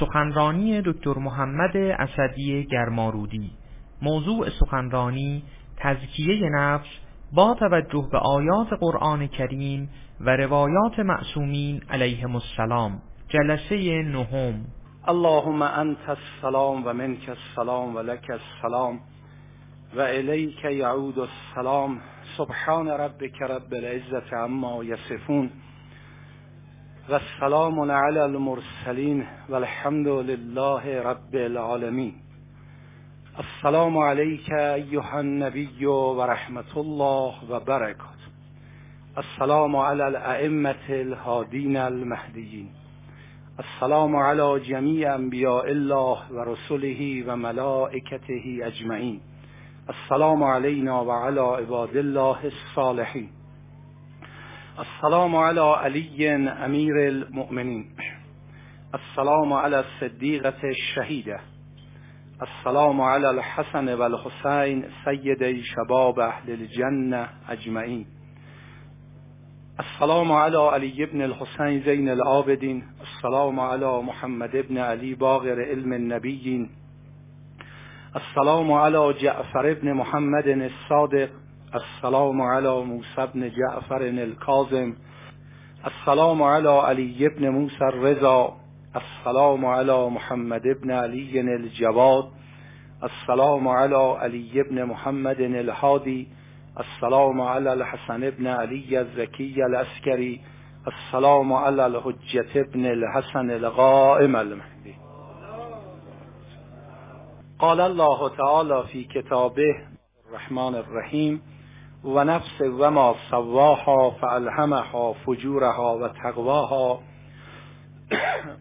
سخنرانی دکتر محمد اسدی گرمارودی. موضوع سخنرانی تزکیه نفس با توجه به آیات قرآن کریم و روایات معصومین علیهم السلام. جلسه نهم. اللهم انت السلام و منک السلام و لک السلام و الیک یعود السلام. سبحان ربک رب العزت عما یصفون. و السلام علی المرسلین و الحمد لله رب العالمین. السلام علیک ایها النبی و رحمت الله و برکات. السلام علی الائمه الهادین المهدیین. السلام علی جمیع انبیاء الله و رسله و ملائکته اجمعین. السلام علینا و علی عباد الله الصالحین. السلام علی علی امیر المؤمنین. السلام علی الصدیقة الشهیده. السلام علی الحسن و الحسین شباب اهل الجنه اجمعین. السلام علی علی ابن الحسین زین العابدین. السلام علی محمد ابن علی باغر علم النبیین. السلام علی جعفر ابن محمد الصادق. السلام علی موسی بن جعفر الكاظم السلام علی علی ابن موسی الرضا. السلام علی محمد ابن علی الجواد. السلام علی علی ابن محمد الهادی. السلام علی الحسن ابن علی الزکی العسکری. السلام علی الحجت ابن الحسن القائم المهدی. قال الله تعالی فی کتابه الرحمن الرحیم. و نفس و ما سواها فالهمها فجورها و تقواها.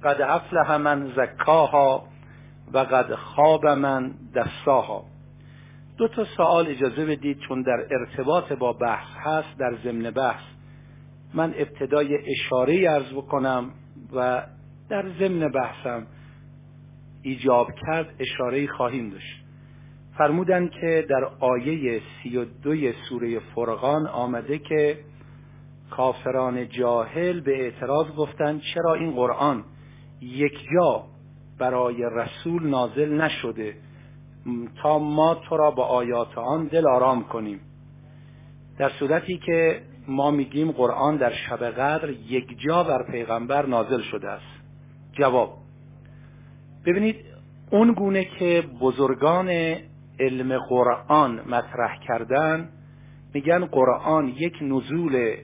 قد افلح من زکاها و قد خواب من دستاها دو تا سوال اجازه بدید چون در ارتباط با بحث هست در ضمن بحث من ابتدای اشاره ارز بکنم و در ضمن بحثم ایجاب کرد اشاره خواهیم داشت. فرمودن که در آیه سی و دوی سوره فرقان آمده که کافران جاهل به اعتراض گفتند چرا این قرآن یک جا برای رسول نازل نشده؟ تا ما تو را با آیات آن دل آرام کنیم. در صورتی که ما میگیم قرآن در شب قدر یک جا بر پیغمبر نازل شده است. جواب ببینید اون گونه که بزرگان علم قرآن مطرح کردن میگن قرآن یک نزول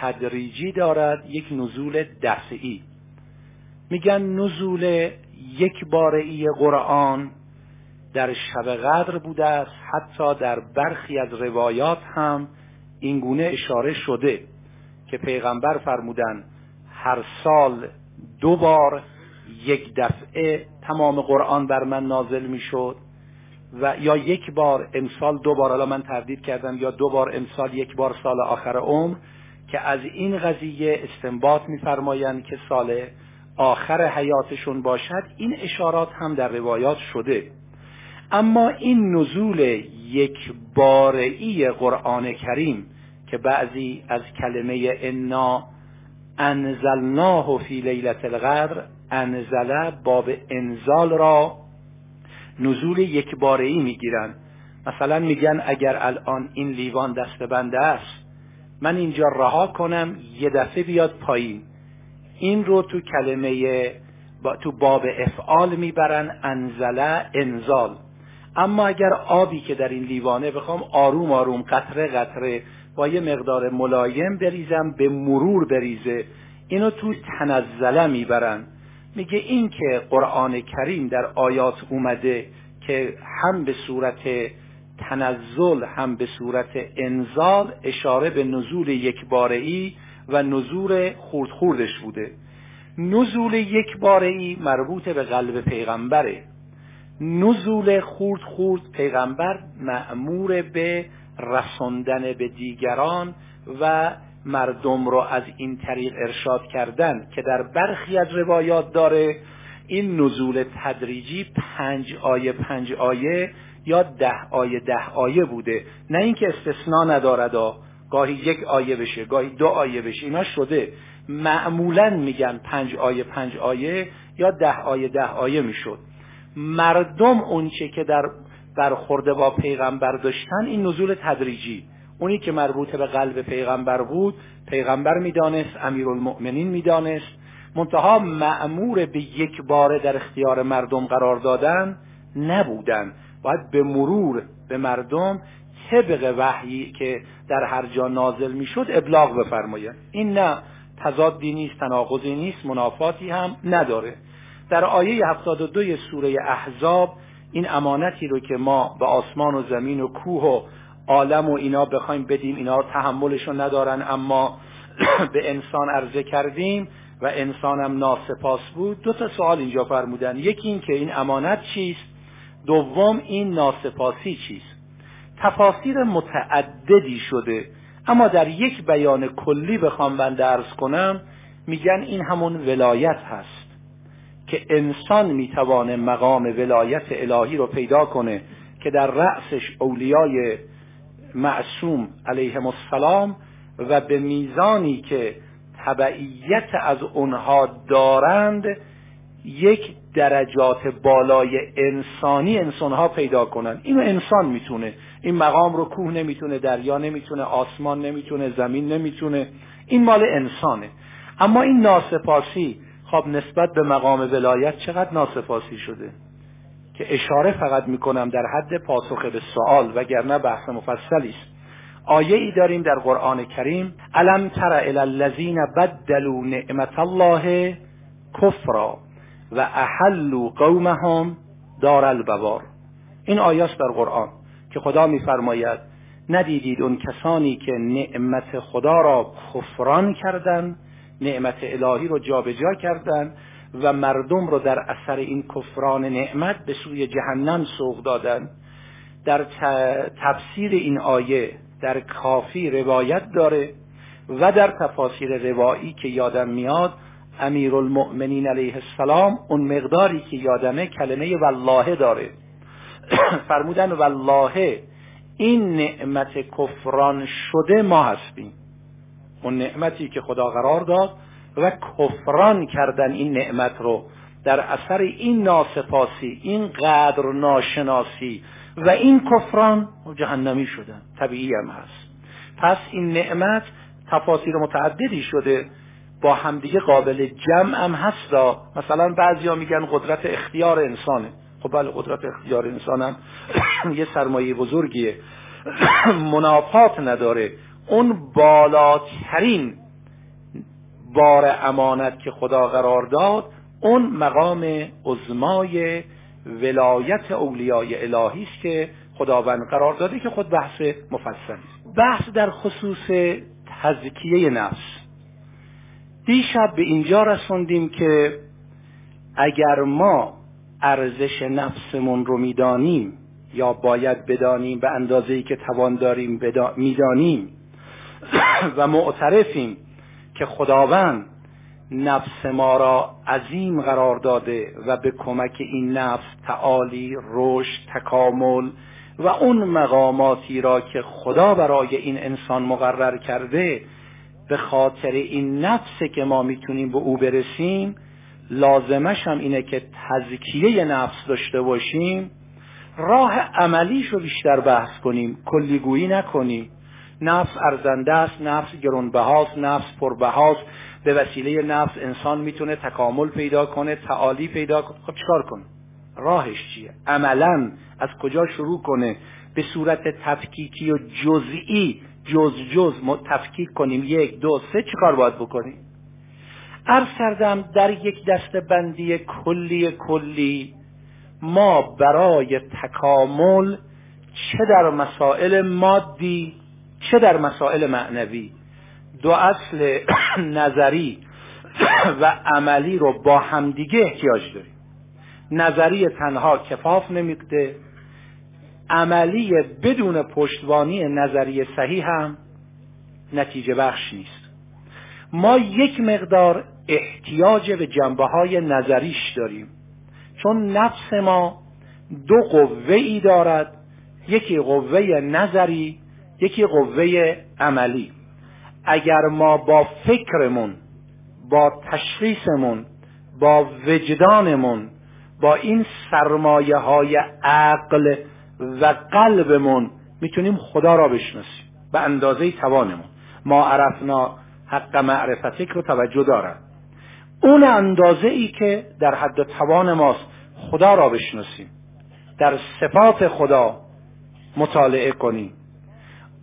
تدریجی دارد یک نزول دفعی. میگن نزول یک باره قرآن در شب قدر بوده است حتی در برخی از روایات هم این گونه اشاره شده که پیغمبر فرمودن هر سال دو بار یک دفعه تمام قرآن بر من نازل می‌شد. و یا یک بار امسال دو بار حالا من تردید کردم یا دو بار امسال یک بار سال آخر عمر که از این قضیه استنباط میفرمایند که سال آخر حیاتشون باشد. این اشارات هم در روایات شده. اما این نزول یک بارعی قرآن کریم که بعضی از کلمه انا انزلناه فی لیلت القدر انزله باب انزال را نزول یک بارعی می‌گیرن. مثلا میگن اگر الان این لیوان دست بنده است من اینجا رها کنم یه دفعه بیاد پایین. این رو تو کلمه با تو باب افعال می‌برن انزله انزال. اما اگر آبی که در این لیوانه بخوام آروم آروم قطره قطره با یه مقدار ملایم بریزم به مرور بریزه اینو تو تنزله می‌برن. میگه این که قرآن کریم در آیات اومده که هم به صورت تنزل هم به صورت انزال اشاره به نزول یک ای و نزول خورد خوردش بوده. نزول یک ای مربوط به قلب پیغمبره. نزول خورد خورد پیغمبر معمور به رساندن به دیگران و مردم رو از این طریق ارشاد کردن که در برخی از روایات داره این نزول تدریجی پنج آیه پنج آیه یا ده آیه ده آیه بوده. نه اینکه استثنا ندارد گاهی یک آیه بشه گاهی دو آیه بشه. اینا شده. معمولا میگن پنج آیه پنج آیه یا ده آیه ده آیه می‌شد. مردم اونچه که در برخورده با پیغمبر داشتن این نزول تدریجی. اونی که مربوط به قلب پیغمبر بود پیغمبر می‌دانست امیرالمؤمنین می‌دانست. منتها معمور به یک بار در اختیار مردم قرار دادن نبودن. باید به مرور به مردم طبق وحیی که در هر جا نازل می‌شد ابلاغ بفرمایند این نه تضادی نیست تناقضی نیست منافاتی هم نداره. در آیه 72 سوره احزاب این امانتی رو که ما به آسمان و زمین و کوه و عالم و اینا بخوایم بدیم اینا تحملشون ندارن اما به انسان عرضه کردیم و انسانم ناسپاس بود. دو تا سوال اینجا فرمودن. یکی این که این امانت چیست؟ دوم این ناسپاسی چیست؟ تفاسیر متعددی شده. اما در یک بیان کلی بخوام بنده ارز کنم میگن این همون ولایت هست که انسان می‌توانه مقام ولایت الهی رو پیدا کنه که در رأسش اولیای معصوم علیهم السلام و به میزانی که تبعیت از اونها دارند یک درجات بالای انسانی انسانها پیدا کنن اینو انسان می‌تونه. این مقام رو کوه نمی‌تونه دریا نمی‌تونه آسمان نمی‌تونه زمین نمی‌تونه. این مال انسانه. اما این ناسپاسی خب نسبت به مقام ولایت چقدر ناسپاسی شده؟ که اشاره فقط می‌کنم در حد پاسخ به سوال وگرنه بحث مفصلی است. آیه ای داریم در قرآن کریم الم تر الی الذین بدلوا نعمت الله کفرا و احلوا قومهم دار البوار. این آیاست در قرآن که خدا میفرماید ندیدید اون کسانی که نعمت خدا را کفران کردند نعمت الهی رو جابجا کردند و مردم رو در اثر این کفران نعمت به سوی جهنم سوق دادن. در تفسیر این آیه در کافی روایت داره و در تفاسیر روایی که یادم میاد امیر المؤمنین علیه السلام اون مقداری که یادمه کلمه والله داره. فرمودن والله این نعمت کفران شده ما هستیم. اون نعمتی که خدا قرار داد و کفران کردن این نعمت رو در اثر این ناسپاسی این قدر ناشناسی و این کفران جهنمی شدن. طبیعی هم هست. پس این نعمت تفاصیل متعددی شده با همدیگه قابل جمع هم هست. مثلا بعضیا میگن قدرت اختیار انسانه. خب بله قدرت اختیار انسان هم یه سرمایه بزرگیه. منافات نداره. اون بالاترین بار امانت که خدا قرار داد اون مقام عظمای ولایت اولیای الهی است که خداوند قرار داده که خود بحث مفصلی است بحث در خصوص تزکیه نفس. دیشب به اینجا رسوندیم که اگر ما ارزش نفسمون رو می‌دانیم یا باید بدانیم به اندازه که توان داریم می‌دانیم و معترفیم که خداوند نفس ما را عظیم قرار داده و به کمک این نفس تعالی رشد تکامل و اون مقاماتی را که خدا برای این انسان مقرر کرده به خاطر این نفس که ما می‌تونیم به او برسیم لازمش هم اینه که تزکیه نفس داشته باشیم راه عملیش رو بیشتر بحث کنیم کلیگویی نکنیم. نفس ارزنده است نفس گرونبهاست نفس پربهاست. به وسیله نفس انسان می‌تونه تکامل پیدا کنه تعالی پیدا کنه. خب چکار کنه؟ راهش چیه؟ عملا از کجا شروع کنه؟ به صورت تفکیکی و جزئی جز جز تفکیک کنیم. یک دو سه چیکار باید بکنیم؟ عرض کردم در یک دست بندی کلی کلی ما برای تکامل چه در مسائل مادی چه در مسائل معنوی؟ دو اصل نظری و عملی رو با همدیگه احتیاج داریم. نظری تنها کفاف نمیده. عملی بدون پشتوانی نظری صحیح هم نتیجه بخش نیست. ما یک مقدار احتیاج به جنبه های نظریش داریم. چون نفس ما دو قوه ای دارد. یکی قوه نظری یکی قوه عملی. اگر ما با فکرمون با تشخیصمون با وجدانمون با این سرمایه های عقل و قلبمون می‌تونیم خدا را بشناسیم. به اندازه توانمون. ما عرفنا حق معرفتک رو توجه دارن. اون اندازه ای که در حد توان ماست خدا را بشناسیم. در صفات خدا مطالعه کنیم.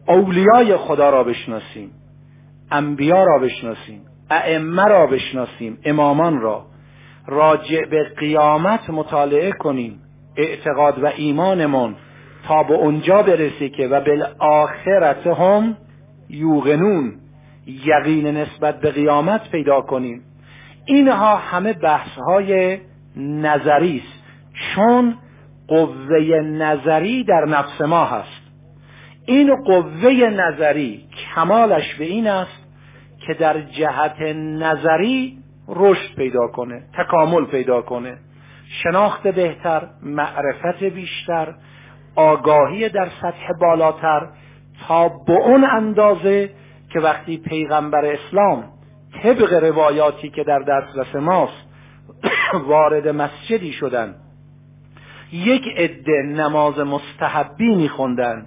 اولیای خدا را بشناسیم انبیا را بشناسیم ائمه را بشناسیم امامان را. راجع به قیامت مطالعه کنیم اعتقاد و ایمانمون تا به اونجا برسه که و بالآخرت هم یوغنون یقین نسبت به قیامت پیدا کنیم. اینها همه بحث های نظری است. چون قوه نظری در نفس ما هست. این قوه نظری کمالش به این است که در جهت نظری رشد پیدا کنه تکامل پیدا کنه. شناخت بهتر معرفت بیشتر آگاهی در سطح بالاتر تا به اون اندازه که وقتی پیغمبر اسلام طبق روایاتی که در دسترس ماست وارد مسجدی شدن یک عده نماز مستحبی میخوندن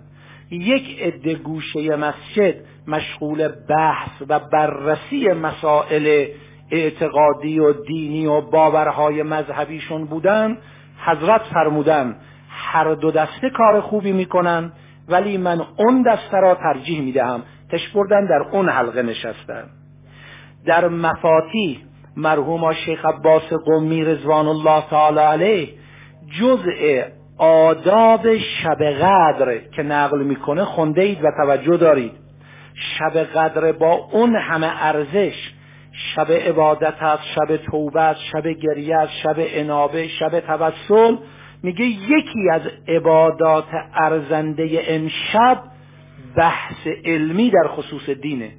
یک عده گوشه مسجد مشغول بحث و بررسی مسائل اعتقادی و دینی و باورهای مذهبیشون بودن حضرت فرمودن هر دو دسته کار خوبی می‌کنن ولی من اون دسته را ترجیح می‌دهم. تش بردن در اون حلقه نشستن. در مفاتی مرحوم شیخ عباس قومی رضوان الله تعالی علیه جزء آداب شب قدر که نقل می‌کنه خونده اید و توجه دارید. شب قدر با اون همه ارزش شب عبادت است شب توبه است شب گریه است شب انابه شب توسل میگه یکی از عبادات ارزنده امشب بحث علمی در خصوص دینه.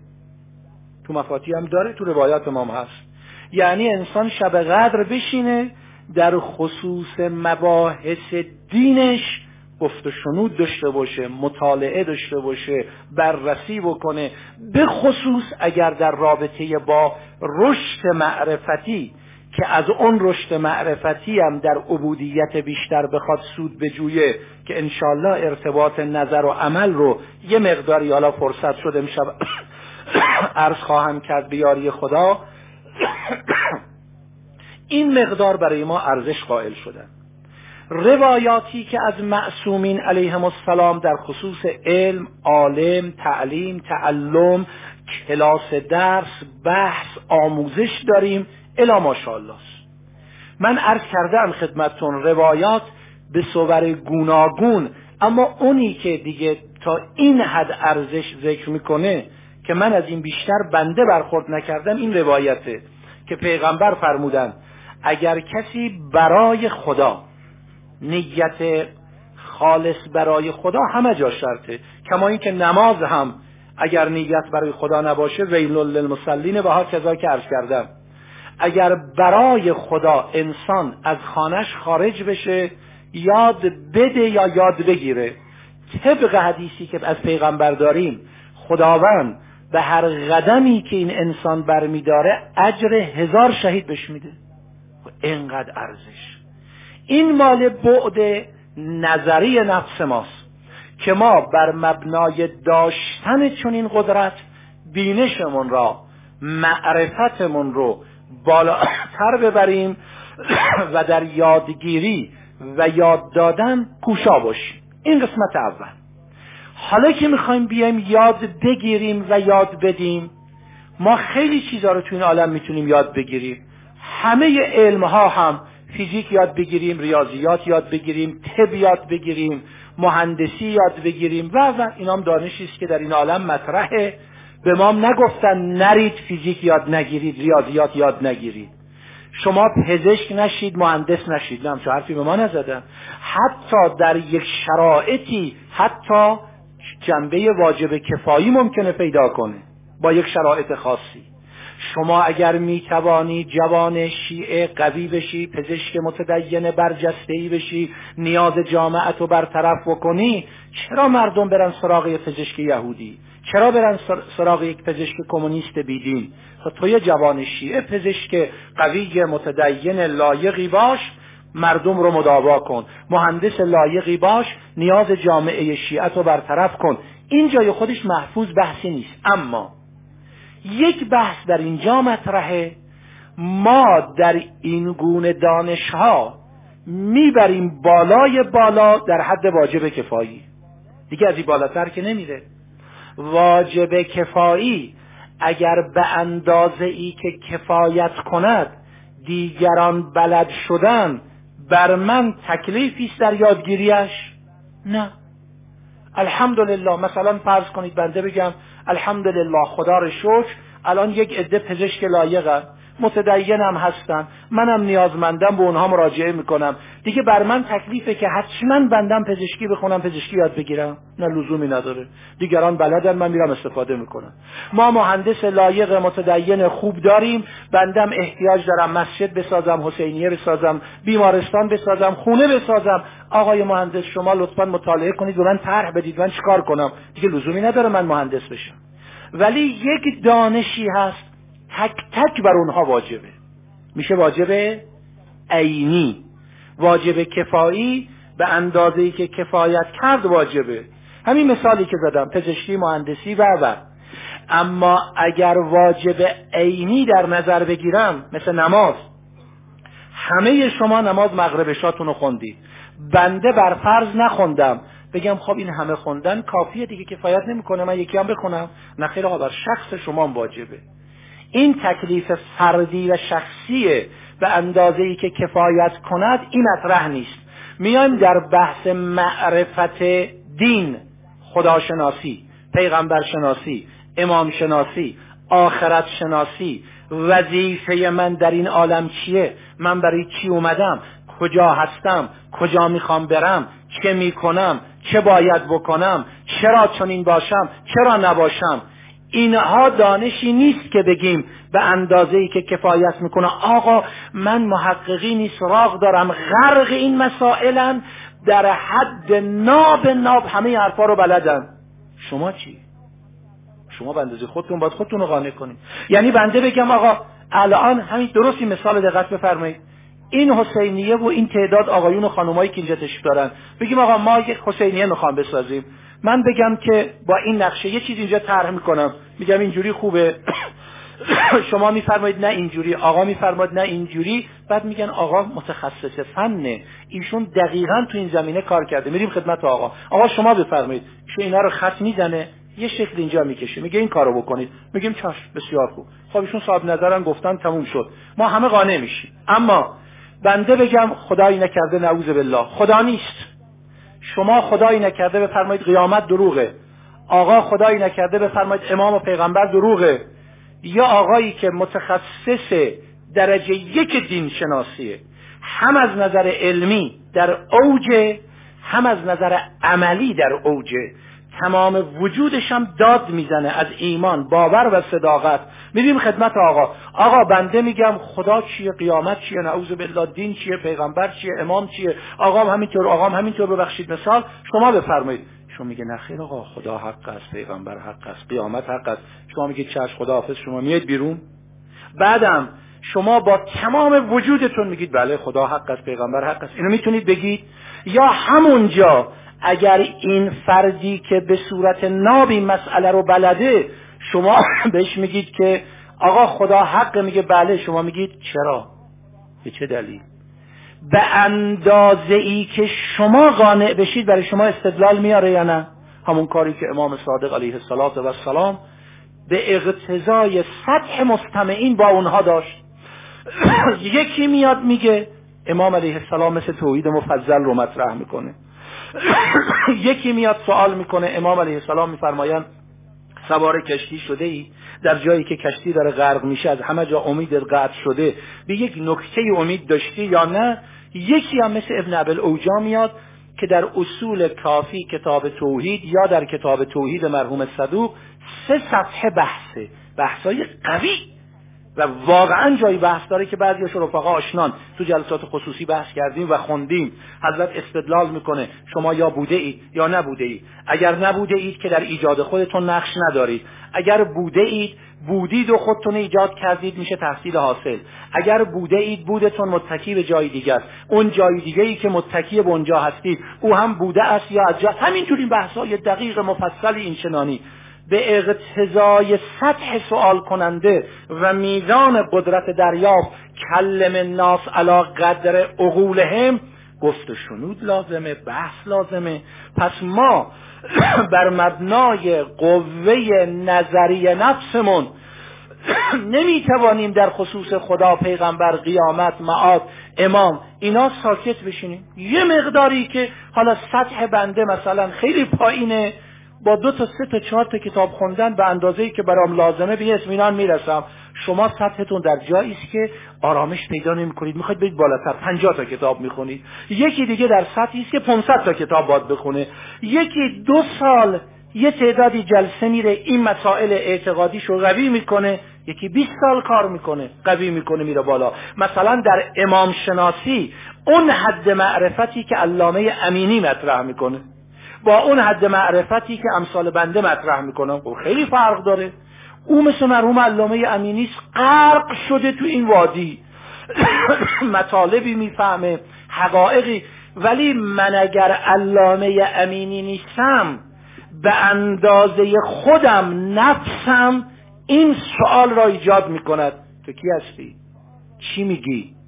تو مفاتی هم داره تو روایات امام هست. یعنی انسان شب قدر بشینه در خصوص مباحث دینش گفت و شنود داشته باشه مطالعه داشته باشه بررسی بکنه. به خصوص اگر در رابطه با رشد معرفتی که از اون رشد معرفتی هم در عبودیت بیشتر بخواد سود بجویه که انشالله ارتباط نظر و عمل رو یه مقداری حالا فرصت شد امشب عرض خواهم کرد بیاری خدا. این مقدار برای ما ارزش قائل شدن روایاتی که از معصومین علیهم السلام در خصوص علم، عالم، تعلیم، تعلم، کلاس درس، بحث، آموزش داریم الا ماشاءالله. من عرض کردم خدمتتون روایات به صور گوناگون اما اونی که دیگه تا این حد ارزش ذکر می‌کنه که من از این بیشتر بنده برخورد نکردم این روایته که پیغمبر فرمودن اگر کسی برای خدا نیت خالص برای خدا همه جا شرطه. کما اینکه نماز هم اگر نیت برای خدا نباشه ویل للمصلین و ها کذا که عرض کردم. اگر برای خدا انسان از خانش خارج بشه یاد بده یا یاد بگیره. طبق حدیثی که از پیغمبر داریم خداوند به هر قدمی که این انسان برمیداره اجر هزار شهید بش میده. اینقدر ارزش. این مال بعد نظری نفس ماست که ما بر مبنای داشتن چنین قدرت بینشمون را معرفتمون رو بالاتر ببریم و در یادگیری و یاد دادن کوشا باشیم. این قسمت اول. حالا که می‌خوایم بیایم یاد بگیریم و یاد بدیم ما خیلی چیزها رو تو این عالم می‌تونیم یاد بگیریم. همه علم ها هم فیزیک یاد بگیریم ریاضیات یاد بگیریم طب یاد بگیریم مهندسی یاد بگیریم و و این هم دانشی است که در این عالم مطرحه. به ما نگفتن نرید فیزیک یاد نگیرید ریاضیات یاد نگیرید. شما پزشک نشید مهندس نشید. نه چه حرفی به ما نزدن. حتی در یک شرایطی حتی جنبه واجب کفایی ممکنه پیدا کنه با یک شرایط خاصی. شما اگر می‌توانی جوان شیعه قوی بشی پزشک متدین برجسته بشی نیاز جامعت رو برطرف بکنی چرا مردم برن سراغ پزشک یهودی؟ چرا برن سراغ یک پزشک کمونیست بیدین؟ خب توی جوان شیعه پزشک قوی متدین لایقی باش مردم رو مداوا کن. مهندس لایقی باش نیاز جامعه شیعت رو برطرف کن. این جای خودش محفوظ بحثی نیست. اما یک بحث در اینجا مطرحه. ما در این گونه دانشها می‌بریم بالای بالا در حد واجب کفایی. دیگه از این بالاتر که نمیره. واجب کفایی اگر به اندازه ای که کفایت کند دیگران بلد شدن بر من تکلیفی است در یادگیریش نه. الحمدلله. مثلا فرض کنید بنده بگم الحمدلله خدا رو شکر. الان یک عده پزشک لایقه. متدینم هستن منم نیازمندم به اونها مراجعه می‌کنم. دیگه بر من تکلیفه که حتما بندم پزشکی بخونم پزشکی یاد بگیرم. نه لزومی نداره. دیگران بلدن من میرم استفاده می‌کنم. ما مهندس لایق متدین خوب داریم. بندم احتیاج دارم مسجد بسازم حسینیه بسازم بیمارستان بسازم خونه بسازم. آقای مهندس شما لطفا مطالعه کنید و من طرح بدید. من چیکار کنم؟ دیگه لزومی نداره من مهندس بشم. ولی یک دانشی هست. تک تک بر اونها واجبه. میشه واجب عینی واجب کفایی به اندازه که کفایت کرد واجبه. همین مثالی که زدم پزشکی مهندسی و و. اما اگر واجب عینی در نظر بگیرم مثل نماز همه شما نماز مغرب شاتون رو خوندید. بنده بر فرض نخوندم. بگم خب این همه خوندن کافیه دیگه کفایت نمی‌کنه من یکی هم بخونم. نه آقا بر شخص شما واجبه. این تکلیف فردی و شخصی به اندازه ای که کفایت کند این مطرح نیست. میایم در بحث معرفت دین خداشناسی پیغمبر شناسی امام شناسی آخرت شناسی وظیفه من در این عالم چیه؟ من برای چی اومدم؟ کجا هستم؟ کجا می‌خوام برم؟ چه می‌کنم؟ چه باید بکنم؟ چرا چنین باشم؟ چرا نباشم؟ اینها دانشی نیست که بگیم به اندازه ای که کفایت می‌کنه. آقا من محققینی سراغ دارم غرق این مسائلن. در حد ناب ناب همه حرفا رو بلدن. شما چی؟ شما به اندازه خودتون باید خودتون رو قانع کنید یعنی بنده بگم آقا الان همین درستی مثال دقت بفرمایید. این حسینیه و این تعداد آقایون و خانمایی که اینجا تشریف دارن. بگیم آقا ما یک حسینیه می‌خوام بسازیم. من بگم که با این نقشه یه چیز اینجا طرح می‌کنم. میگم اینجوری خوبه. شما میفرمایید نه اینجوری آقا میفرماید نه اینجوری. بعد میگن آقا متخصص فنه. ایشون دقیقا تو این زمینه کار کرده. میریم خدمت آقا. آقا شما بفرمایید. ایشون اینا رو خط می‌زنه. یه شکل اینجا می‌کشه. میگه این کارو بکنید. میگیم چشم بسیار خوب. خب ایشون صاحب نظرن گفتن تموم شد. ما همه قانع میشیم. اما بنده بگم خدایی نکرده نعوذ بالله. خدا نیست. شما خدایی نکرده بفرمایید قیامت دروغه. آقا خدایی نکرده بفرمایید امام و پیغمبر دروغه. یا آقایی که متخصص درجه یک دین شناسیه. هم از نظر علمی در اوجه هم از نظر عملی در اوجه تمام وجودش هم داد می‌زنه از ایمان باور و صداقت. میریم خدمت آقا؟ آقا بنده میگم خدا چیه قیامت چیه نعوذ بالله دین چیه پیغمبر چیه امام چیه؟ آقا همینطور آقا همینطور ببخشید مثال. شما بفرمایید. شما میگه نخیر آقا خدا حق است پیغمبر حق است قیامت حق است. شما میگه چش خدا حافظ شما میاد بیرون؟ بعدم شما با تمام وجودتون میگید بله خدا حق است پیغمبر حق است. اینو می‌تونید بگید؟ یا همونجا اگر این فردی که به صورت نابی مسئله رو بلده شما بهش میگید که آقا خدا حق میگه بله شما میگید چرا؟ به چه دلیل؟ به اندازه ای که شما قانع بشید برای شما استدلال میاره یا نه؟ همون کاری که امام صادق علیه السلام به اقتضای سطح مستمعین با اونها داشت. یکی میاد میگه امام علیه السلام مثل توحید مفضل رو مطرح می‌کنه. یکی میاد سوال می‌کنه امام علیه السلام میفرمایند سوار کشتی شده ای در جایی که کشتی داره غرق میشه از همه جا امید قطع شده. به یک نکته امید داشتی یا نه؟ یکی هم مثل ابن عبل اوجا میاد که در اصول کافی کتاب توحید یا در کتاب توحید مرحوم صدوق سه صفحه بحثه. بحثای قوی. و واقعا جایی بحث داره که بعضی از رفقا آشنان تو جلسات خصوصی بحث کردیم و خوندیم. حضرت استدلال می‌کنه شما یا بوده اید یا نبوده اید اگر نبوده اید که در ایجاد خودتون نقش ندارید. اگر بوده اید بودید و خودتون ایجاد کردید میشه تحصیل حاصل. اگر بوده اید بودتون متکی به جای دیگه است. اون جای دیگه ای که متکی به اونجا هستید او هم بوده است یا از جا. همینجوری بحث های دقیق مفصل این چنانی. به اقتضای سطح سوال کننده و میزان قدرت دریافت کلم الناس علا قدر عقولهم گفت شنود لازمه بحث لازمه. پس ما بر مبنای قوه نظری نفسمون نمی‌توانیم در خصوص خدا پیغمبر قیامت معاد امام اینا ساکت بشینیم. یه مقداری که حالا سطح بنده مثلا خیلی پایینه. با دو تا سه تا چهار تا کتاب خوندن به اندازه‌ای که برام لازمه به اطمینان می‌رسم. شما سطحتون در جایی است که آرامش پیدا نمی‌کنید. می‌خواید برید بالاتر. 50 تا کتاب می‌خونید. یکی دیگه در سطحی است که 500 تا کتاب باید بخونه. یکی دو سال یه تعدادی جلسه میره. این مسائل اعتقادیش رو قوی می‌کنه. یکی 20 سال کار می‌کنه. قوی می‌کنه میره بالا. مثلا در امام شناسی اون حد معرفتی که علامه امینی مطرح می‌کنه. با اون حد معرفتی که امثال بنده مطرح می‌کنم خب خیلی فرق داره. او مثل مرحوم علامه امینی غرق شده تو این وادی. مطالبی می‌فهمه حقایقی. ولی من اگر علامه امینی نیستم به اندازه خودم نفسم این سوال را ایجاد می‌کند. تو کی هستی؟ چی میگی؟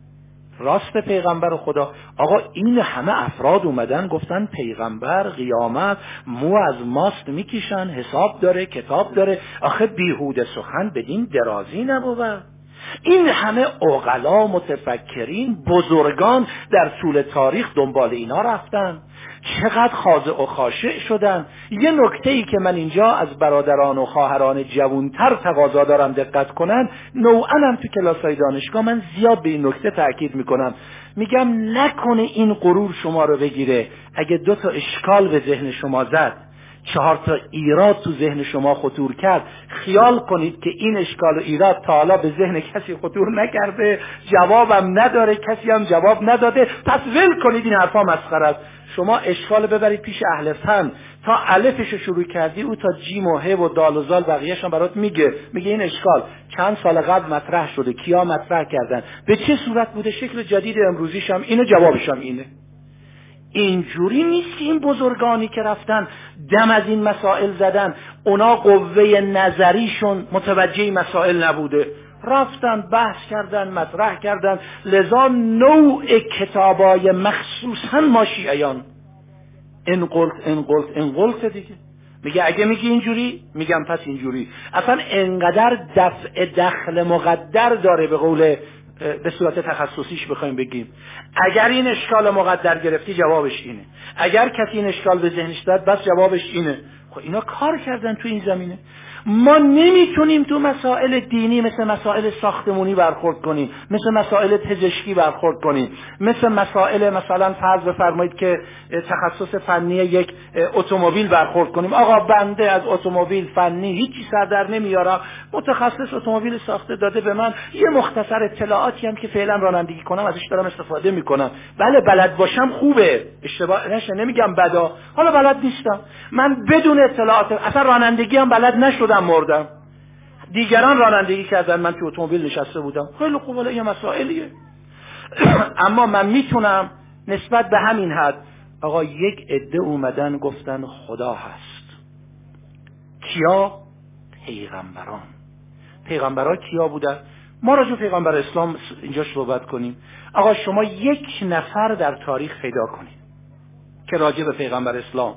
راست پیغمبر خدا. آقا این همه افراد اومدن گفتن پیغمبر قیامت مو از ماست می‌کشن حساب داره کتاب داره. آخه بیهود سخن بدین درازی نبود. این همه اغلا متفکرین بزرگان در طول تاریخ دنبال اینا رفتن. چقدر خاضع و خاشع شدن. یه نکته ای که من اینجا از برادران و خواهران جوانتر تقاضا دارم دقت کنن نوعا هم تو کلاس دانشگاه من زیاد به این نکته تاکید می‌کنم. میگم نکنه این غرور شما رو بگیره. اگه دو تا اشکال به ذهن شما زد چهار تا ایراد تو ذهن شما خطور کرد خیال کنید که این اشکال و ایراد تا حالا به ذهن کسی خطور نکرده جوابم نداره کسی هم جواب نداده. پس ول کنید این حرفا مسخره است. شما اشکال ببرید پیش اهل فن. تا الفش شروع کردی او تا جیم و ه و دال و زال بقیهش هم برات میگه. میگه این اشکال. چند سال قبل مطرح شده. کیا مطرح کردن؟ به چه صورت بوده؟ شکل جدید امروزیش هم اینه جوابش هم اینه. اینجوری نیست این بزرگانی که رفتن دم از این مسائل زدن. اونا قوه نظریشون متوجه مسائل نبوده. رفتن بحث کردن مطرح کردن. لذا نوع کتابای مخصوصا ما شیعیان. این قلت این قلت این قلت دیگه؟ میگه اگه میگی اینجوری میگم پس اینجوری. اصلا انقدر دفع دخل مقدر داره به قول به صورت تخصصیش بخوایم بگیم. اگر این اشکال مقدر گرفتی جوابش اینه. اگر کسی این اشکال به ذهنش داد بس جوابش اینه. خب اینا کار کردن تو این زمینه. ما نمی‌تونیم تو مسائل دینی مثل مسائل ساختمونی برخورد کنیم مثل مسائل پزشکی برخورد کنیم مثل مسائل مثلا فرض بفرمایید که تخصص فنی یک اتومبیل برخورد کنیم. آقا بنده از اتومبیل فنی هیچی سر در نمیارم. متخصص اتومبیل ساخته داده به من. یه مختصر اطلاعاتی هم که فعلا رانندگی کنم ازش دارم استفاده می‌کنم. بله بلد باشم خوبه. اشتباه نشه نمیگم بدا. حالا بلد نیستم. من بدون اطلاعات اصلا رانندگی هم بلد نشدم مردم. دیگران رانندگی کردن. من تو اتومبیل نشسته بودم. خیلی خوب ولی یه مسائلیه اما من می‌تونم نسبت به همین حد آقا یک عده اومدن گفتن خدا هست. کیا؟ پیغمبران. پیغمبران کیا بودن؟ ما راجع پیغمبر اسلام اینجا صحبت کنیم. آقا شما یک نفر در تاریخ پیدا کنید که راجع به پیغمبر اسلام.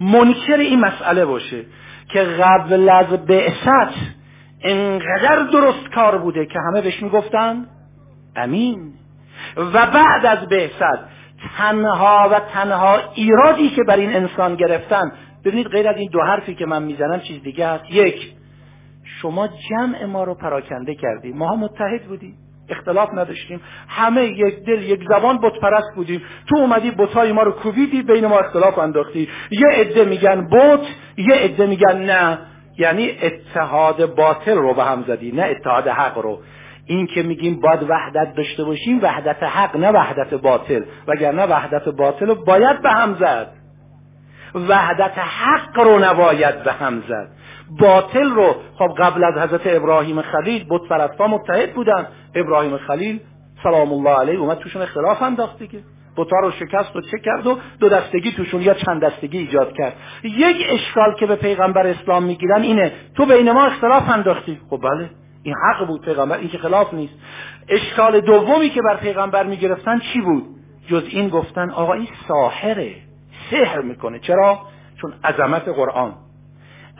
منکر این مسئله باشه. که قبل از بعثت انقدر درست کار بوده که همه بهش می‌گفتن امین. و بعد از بعثت تنها و تنها ایرادی که بر این انسان گرفتن ببینید غیر از این دو حرفی که من می‌زنم چیز دیگه هست یک شما جمع ما رو پراکنده کردی. ما متحد بودیم. اختلاف نداشتیم. همه یک دل یک زبان بت پرست بودیم. تو اومدی بتای ما رو کوبیدی بین ما اختلاف انداختی. یه عده میگن بت یه عده میگن نه. یعنی اتحاد باطل رو به هم زدی نه اتحاد حق رو. این که میگیم باید وحدت داشته باشیم وحدت حق نه وحدت باطل. وگرنه وحدت باطل رو باید به هم زد. وحدت حق رو نباید به هم زد. باطل رو خب قبل از حضرت ابراهیم خلیل بود پرستا متحد بودن. ابراهیم خلیل سلام الله علیه اومد توشون اختلاف انداخت دیگه. بوتا رو شکست و چه کرد و دو دستگی توشون یا چند دستگی ایجاد کرد. یک اشکال که به پیغمبر اسلام می‌گیرن اینه تو بین ما اختلاف انداختی. خب بله این حق بود پیغمبر این که خلاف نیست. اشکال دومی که بر پیغمبر می‌گرفتن چی بود؟ جز این گفتن آقا این ساحره سحر می‌کنه. چرا؟ چون عظمت قرآن.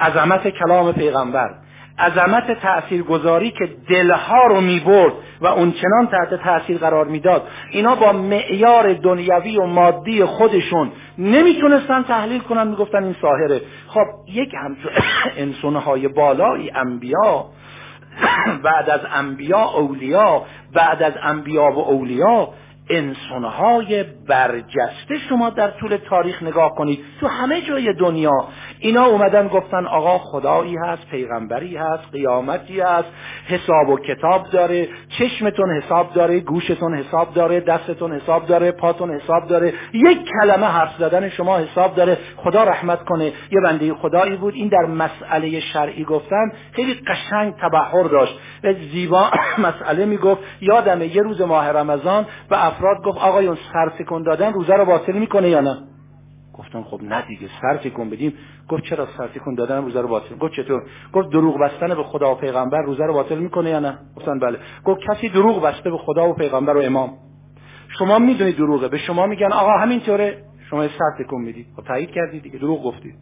عظمت کلام پیغمبر عظمت تاثیرگذاری که دلها رو می‌برد و اونچنان تحت تاثیر قرار می‌داد. اینا با معیار دنیوی و مادی خودشون نمی‌تونستن تحلیل کنن می‌گفتن این ساهره. خب یک همچون انسانهای بالایی انبیا بعد از انبیا اولیا بعد از انبیا و اولیا انسانهای برجسته شما در طول تاریخ نگاه کنید. تو همه جای دنیا اینا اومدن گفتن آقا خدایی هست پیغمبری هست قیامتی هست حساب و کتاب داره چشمتون حساب داره گوشتون حساب داره دستتون حساب داره پاتون حساب داره یک کلمه حرف زدن شما حساب داره. خدا رحمت کنه یه بنده خدایی بود. این در مسئله شرعی گفتن خیلی قشنگ تبحر داشت. و زیبا مسئله می‌گفت. یادمه یه روز ماه رمضان به افراد گفت آقایون سرسکن دادن روزه رو باطل می‌کنه یا نه؟ گفتم خب نه دیگه سر کن بدیم. گفت چرا سر کن دادن؟ روزه رو باطل. گفت چطور؟ گفت دروغ بستن به خدا و پیغمبر روزه رو باطل می‌کنه یا نه؟ گفتن بله. گفت کسی دروغ بسته به خدا و پیغمبر و امام. شما می‌دونید دروغه. به شما میگن آقا همینطوره. شما سر کن می‌دید. خب تایید کردید دیگه. دروغ گفتید.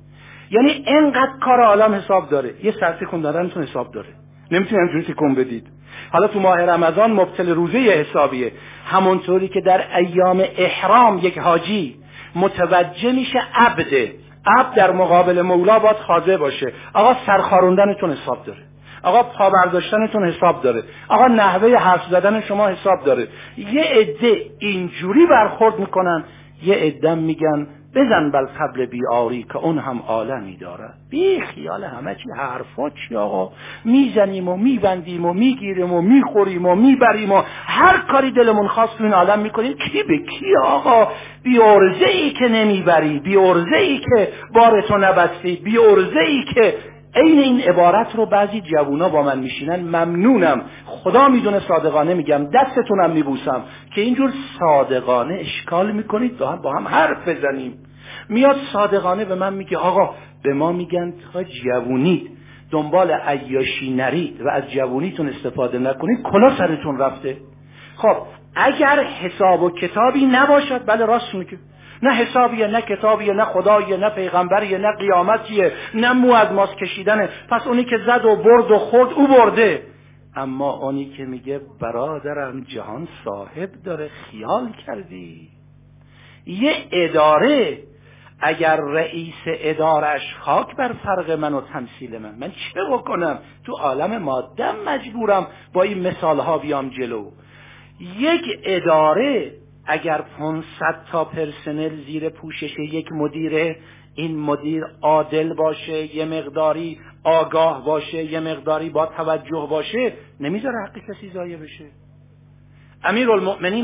یعنی انقدر کار عالم حساب داره. یه سر کن دادنتون حساب داره. نمی‌تونی همجوری تکون بدید. حالا تو ماه رمضان مبتل روزه حسابیه. همونطوری که در ایام احرام یک حاجی متوجه میشه عبده عبد در مقابل مولا باید خاضع باشه. آقا سرخاروندنتون حساب داره. آقا پا برداشتنتون حساب داره. آقا نحوه حرف زدن شما حساب داره. یه عده اینجوری برخورد می‌کنن یه عده میگن بزن بل قبل بیاری که اون هم عالمی داره. بی خیال همه چی حرفا چی آقا؟ می‌زنیم و میبندیم و می‌گیریم و می‌خوریم و می‌بریم و هر کاری دلمون خواست تو این عالم می‌کنیم کی به کی آقا؟ بی ای که نمی‌بری بی ای که بارتو نبستی بی ای که عین این عبارت رو بعضی جوونا با من میشینن. ممنونم. خدا می‌دونه صادقانه میگم دستتونم میبوسم که اینجور صادقانه اشکال می‌کنید. با هم, با هم حرف بزنیم. میاد صادقانه به من میگه آقا به ما میگن تا جوونید دنبال عیاشی نرید و از جوونیتون استفاده نکنید کلا سرتون رفته. خب اگر حساب و کتابی نباشد بله راست میگه نه حسابیه نه کتابیه نه خداییه نه پیغمبریه نه قیامتیه نه مو از ماس کشیدنه. پس اونی که زد و برد و خورد او برده. اما اونی که میگه برادرم جهان صاحب داره خیال کردی. یه اداره اگر رئیس ادارش خاک بر فرق من و تمثیل من من چه بکنم؟ تو عالم مادم مجبورم با این مثال ها بیام جلو. یک اداره اگر 500 تا پرسنل زیر پوشش یک مدیره این مدیر عادل باشه یه مقداری آگاه باشه یه مقداری با توجه باشه نمی‌ذاره حق کسی ضایع بشه. امیر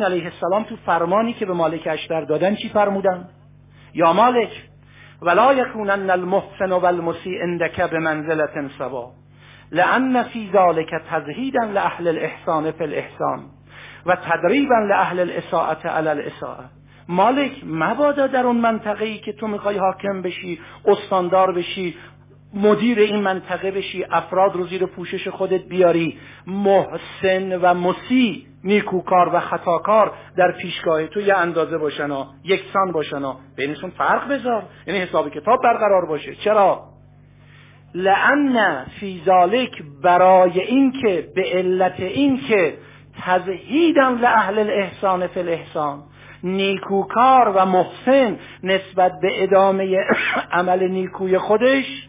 علیه السلام تو فرمانی که به مالک اشتر دادن چی فرمودن؟ یا مالک ولا یکونن المحسن و المسیع عندك بمنزلة سوا. لان فی ذلك تزهیدا لاهل الاحسان فی الاحسان و تدریبا لاهل الاساعت علی الاساعه مالک مبادا در اون منطقه ای که تو می‌خوای حاکم بشی استاندار بشی مدیر این منطقه بشی افراد رو زیر پوشش خودت بیاری. محسن و مسیع نیکوکار و خطاکار در پیشگاه تو یه اندازه باشن و یکسان باشن و بینشون فرق بذار. یعنی حساب کتاب برقرار باشه. چرا؟ لعن فی ذالک برای اینکه به علت اینکه تزهیدم لاهل الاحسان فی الاحسان نیکوکار و محسن نسبت به ادامه عمل نیکوی خودش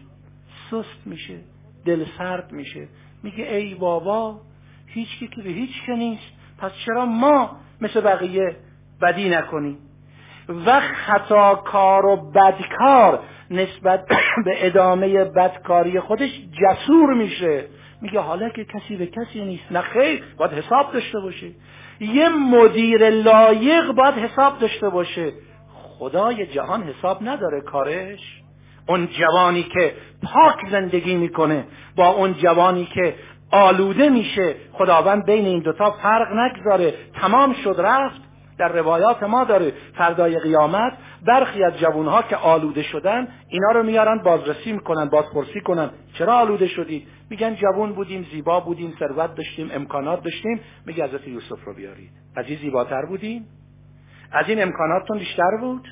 سست میشه دل سرد میشه. میگه ای بابا هیچ که به هیچ که نیست. پس چرا ما مثل بقیه بدی نکنیم؟ و خطاکار و بدکار نسبت به ادامه بدکاری خودش جسور میشه. میگه حالا که کسی به کسی نیست نه خیر باید حساب داشته باشه. یه مدیر لایق باید حساب داشته باشه. خدای جهان حساب نداره کارش. اون جوانی که پاک زندگی می‌کنه با اون جوانی که آلوده میشه. خداوند بین این دوتا فرق نگذاره. تمام شد رفت. در روایات ما داره فردای قیامت برخی از جوانها که آلوده شدن اینا رو میارن بازرسی می‌کنن بازپرسی کنن. چرا آلوده شدید میگن جوان بودیم زیبا بودیم ثروت داشتیم امکانات داشتیم. میگه حضرت یوسف رو بیارید. از این زیباتر بودیم؟ از این امکاناتتون بیشتر بود؟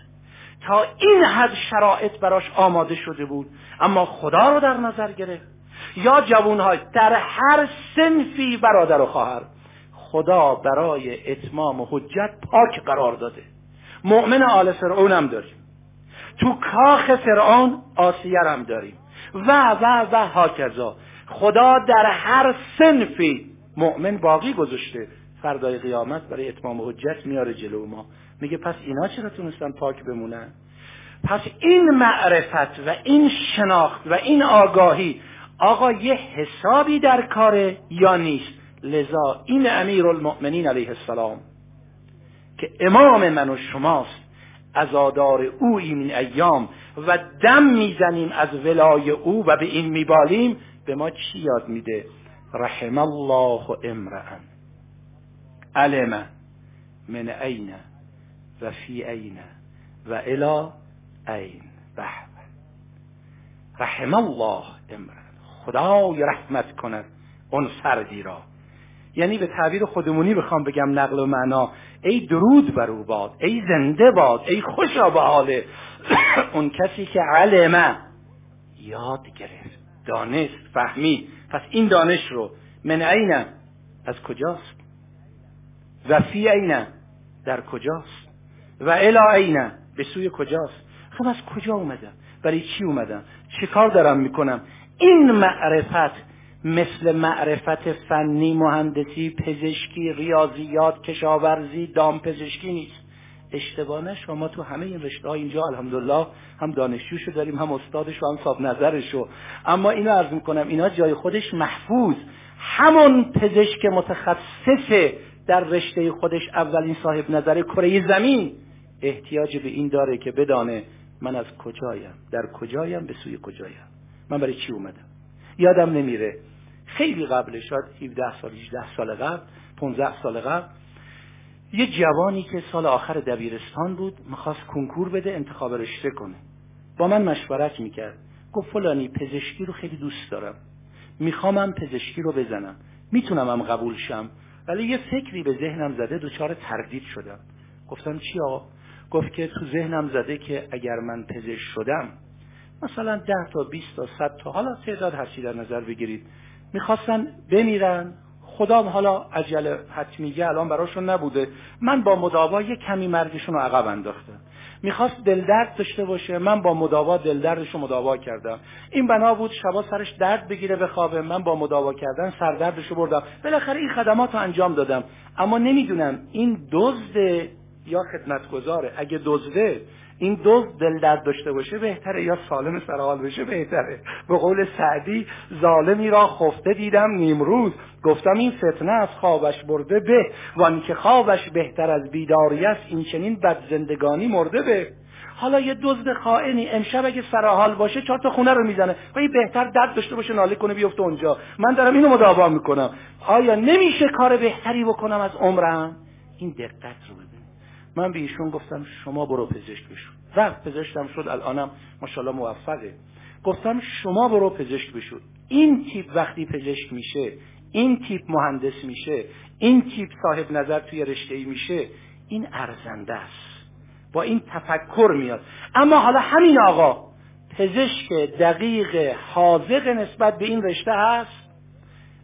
تا این حد شرایط براش آماده شده بود. اما خدا رو در نظر گرفت. یا جوانهای در هر سنفی برادر و خواهر خدا برای اتمام حجت پاک قرار داده. مؤمن آل فرعون هم داریم. تو کاخ فرعون آسیر هم داریم. و و و هاکذا. خدا در هر سنفی مؤمن باقی گذاشته. فردای قیامت برای اتمام حجت میاره جلو ما. میگه پس اینا چرا تونستن پاک بمونن؟ پس این معرفت و این شناخت و این آگاهی آقا یه حسابی در کاره یا نیست؟ لذا این امیر المؤمنین علیه السلام که امام من و شماست ازادار او این ایام و دم می‌زنیم از ولای او و به این میبالیم به ما چی یاد میده؟ رحم الله امرأن. علم من عین و فی عین و الا عین به رحم الله امرأن. خدای رحمت کند اون فردی را. یعنی به تعبیر خودمونی بخوام بگم نقل و معنا ای درود بر او باد ای زنده باد ای خوشا به حال اون کسی که علمه یاد گرفت دانست فهمید. پس این دانش رو من عینه از کجاست؟ و فی عینه در کجاست؟ و الا عینه به سوی کجاست؟ خب از کجا اومدم؟ برای چی اومدم؟ چه کار دارم می‌کنم؟ این معرفت مثل معرفت فنی مهندسی پزشکی ریاضیات کشاورزی دام پزشکی نیست. اشتباه شما تو همه این رشته ها اینجا الحمدلله هم دانشجوشو داریم هم استادش و هم صاحب نظرشو اما اینو عرض می‌کنم اینا جای خودش محفوظ. همون پزشک متخصص در رشته خودش اولین صاحب نظر کره زمین احتیاج به این داره که بدانه من از کجایم در کجایم به سوی کجایم. من برای چی اومدم؟ یادم نمیره. خیلی قبل شاید 17 سال 18 سال قبل 15 سال قبل یه جوانی که سال آخر دبیرستان بود می‌خواست کنکور بده انتخاب رشته کنه. با من مشورت می‌کرد. گفت فلانی پزشکی رو خیلی دوست دارم. میخوامم پزشکی رو بزنم. می‌تونم هم قبول شم. ولی یه فکری به ذهنم زده دوچار تردید شدم. گفتم چی آقا؟ گفت که تو ذهنم زده که اگر من پزشک شدم مثلا ده تا 20 تا 100 تا حالا تعداد هرچی در نظر بگیرید. می‌خواستن بمیرن. خدام حالا عجل حتمیه الان براشون نبوده. من با مداوا یه کمی مرگشون رو عقب انداختم. می‌خواست دلدرد داشته باشه من با مداوا دلدردش رو مداوا کردم. این بنا بود شبا سرش درد بگیره بخوابه من با مداوا کردن سردردش رو بردم. بالاخره این خدمات رو انجام دادم. اما نمی‌دونم این دزد یا خدمتگزاره اگه دزده این دو دل درد داشته باشه بهتره یا سالم سرحال بشه بهتره. به قول سعدی ظالمی را خفته دیدم نیمروز. گفتم این فتنه از خوابش برده به وان که خوابش بهتر از بیداری است این چنین بد زندگانی مرده به. حالا یه دزد خائنی امشب اگه سرحال باشه چهار تا خونه رو می‌زنه. و این بهتر درد داشته باشه ناله کنه بیفته اونجا. من دارم اینو مداوا می‌کنم. آیا نمیشه کار بهتری بکنم از عمرم؟ این دقت رو من به ایشون گفتم شما برو پزشک بشو. رفت پزشکم شد الانم ماشاءالله موفقه. گفتم شما برو پزشک بشو. این تیپ وقتی پزشک میشه این تیپ مهندس میشه این تیپ صاحب نظر توی رشته ای میشه این ارزنده است. با این تفکر میاد. اما حالا همین آقا پزشک دقیق حاضق نسبت به این رشته هست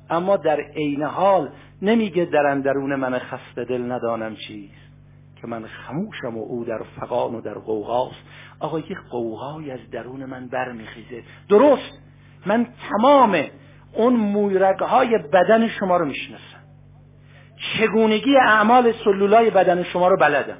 اما در عین حال نمیگه در اندرون من خسته دل ندانم چیست. که من خموشم و او در فقان و در قوغاست آقا یک قوغای از درون من برمیخیزه. درست من تمام اون مویرگ های بدن شما رو می‌شناسم. چگونگی اعمال سلولای بدن شما رو بلدم.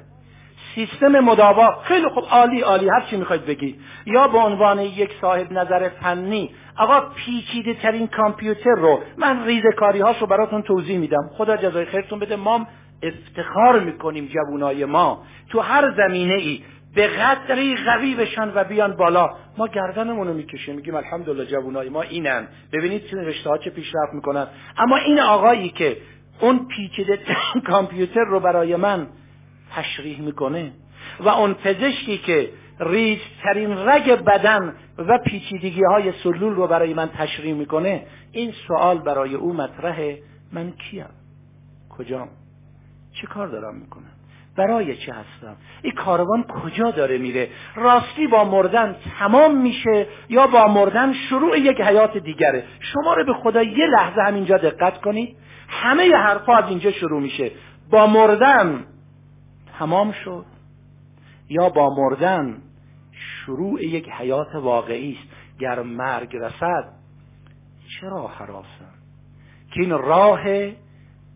سیستم مداوا خیلی خوب عالی عالی. هر چی می‌خواید بگید. یا به عنوان یک صاحب نظر فنی آقا پیچیده ترین کامپیوتر رو من ریزکاری هاشو براتون توضیح میدم. خدا جزای خیرتون بده. ما افتخار می‌کنیم جوونای ما. تو هر زمینه ای به قدری قوی بشن و بیان بالا ما گردنمون رو می‌کشیم. میگیم الحمدلله جوونای ما اینن. ببینید چه رشته ها چه پیشرفت می‌کنن. اما این آقایی که اون پیچیده کامپیوتر رو برای من تشریح می‌کنه و اون پزشکی که ریزترین رگ بدن و پیچیدگی های سلول رو برای من تشریح می‌کنه این سوال برای او مطرحه. من کیم؟ کجام؟ چه کار دارم می‌کنم؟ برای چه هستم؟ این کاروان کجا داره میره؟ راستی با مردن تمام میشه یا با مردن شروع یک حیات دیگره؟ شما رو به خدا یه لحظه همینجا دقت کنید. همه حرفا از اینجا شروع میشه. با مردن تمام شد یا با مردن شروع یک حیات واقعی است؟ گر مرگ رسد چرا حراسم که این راه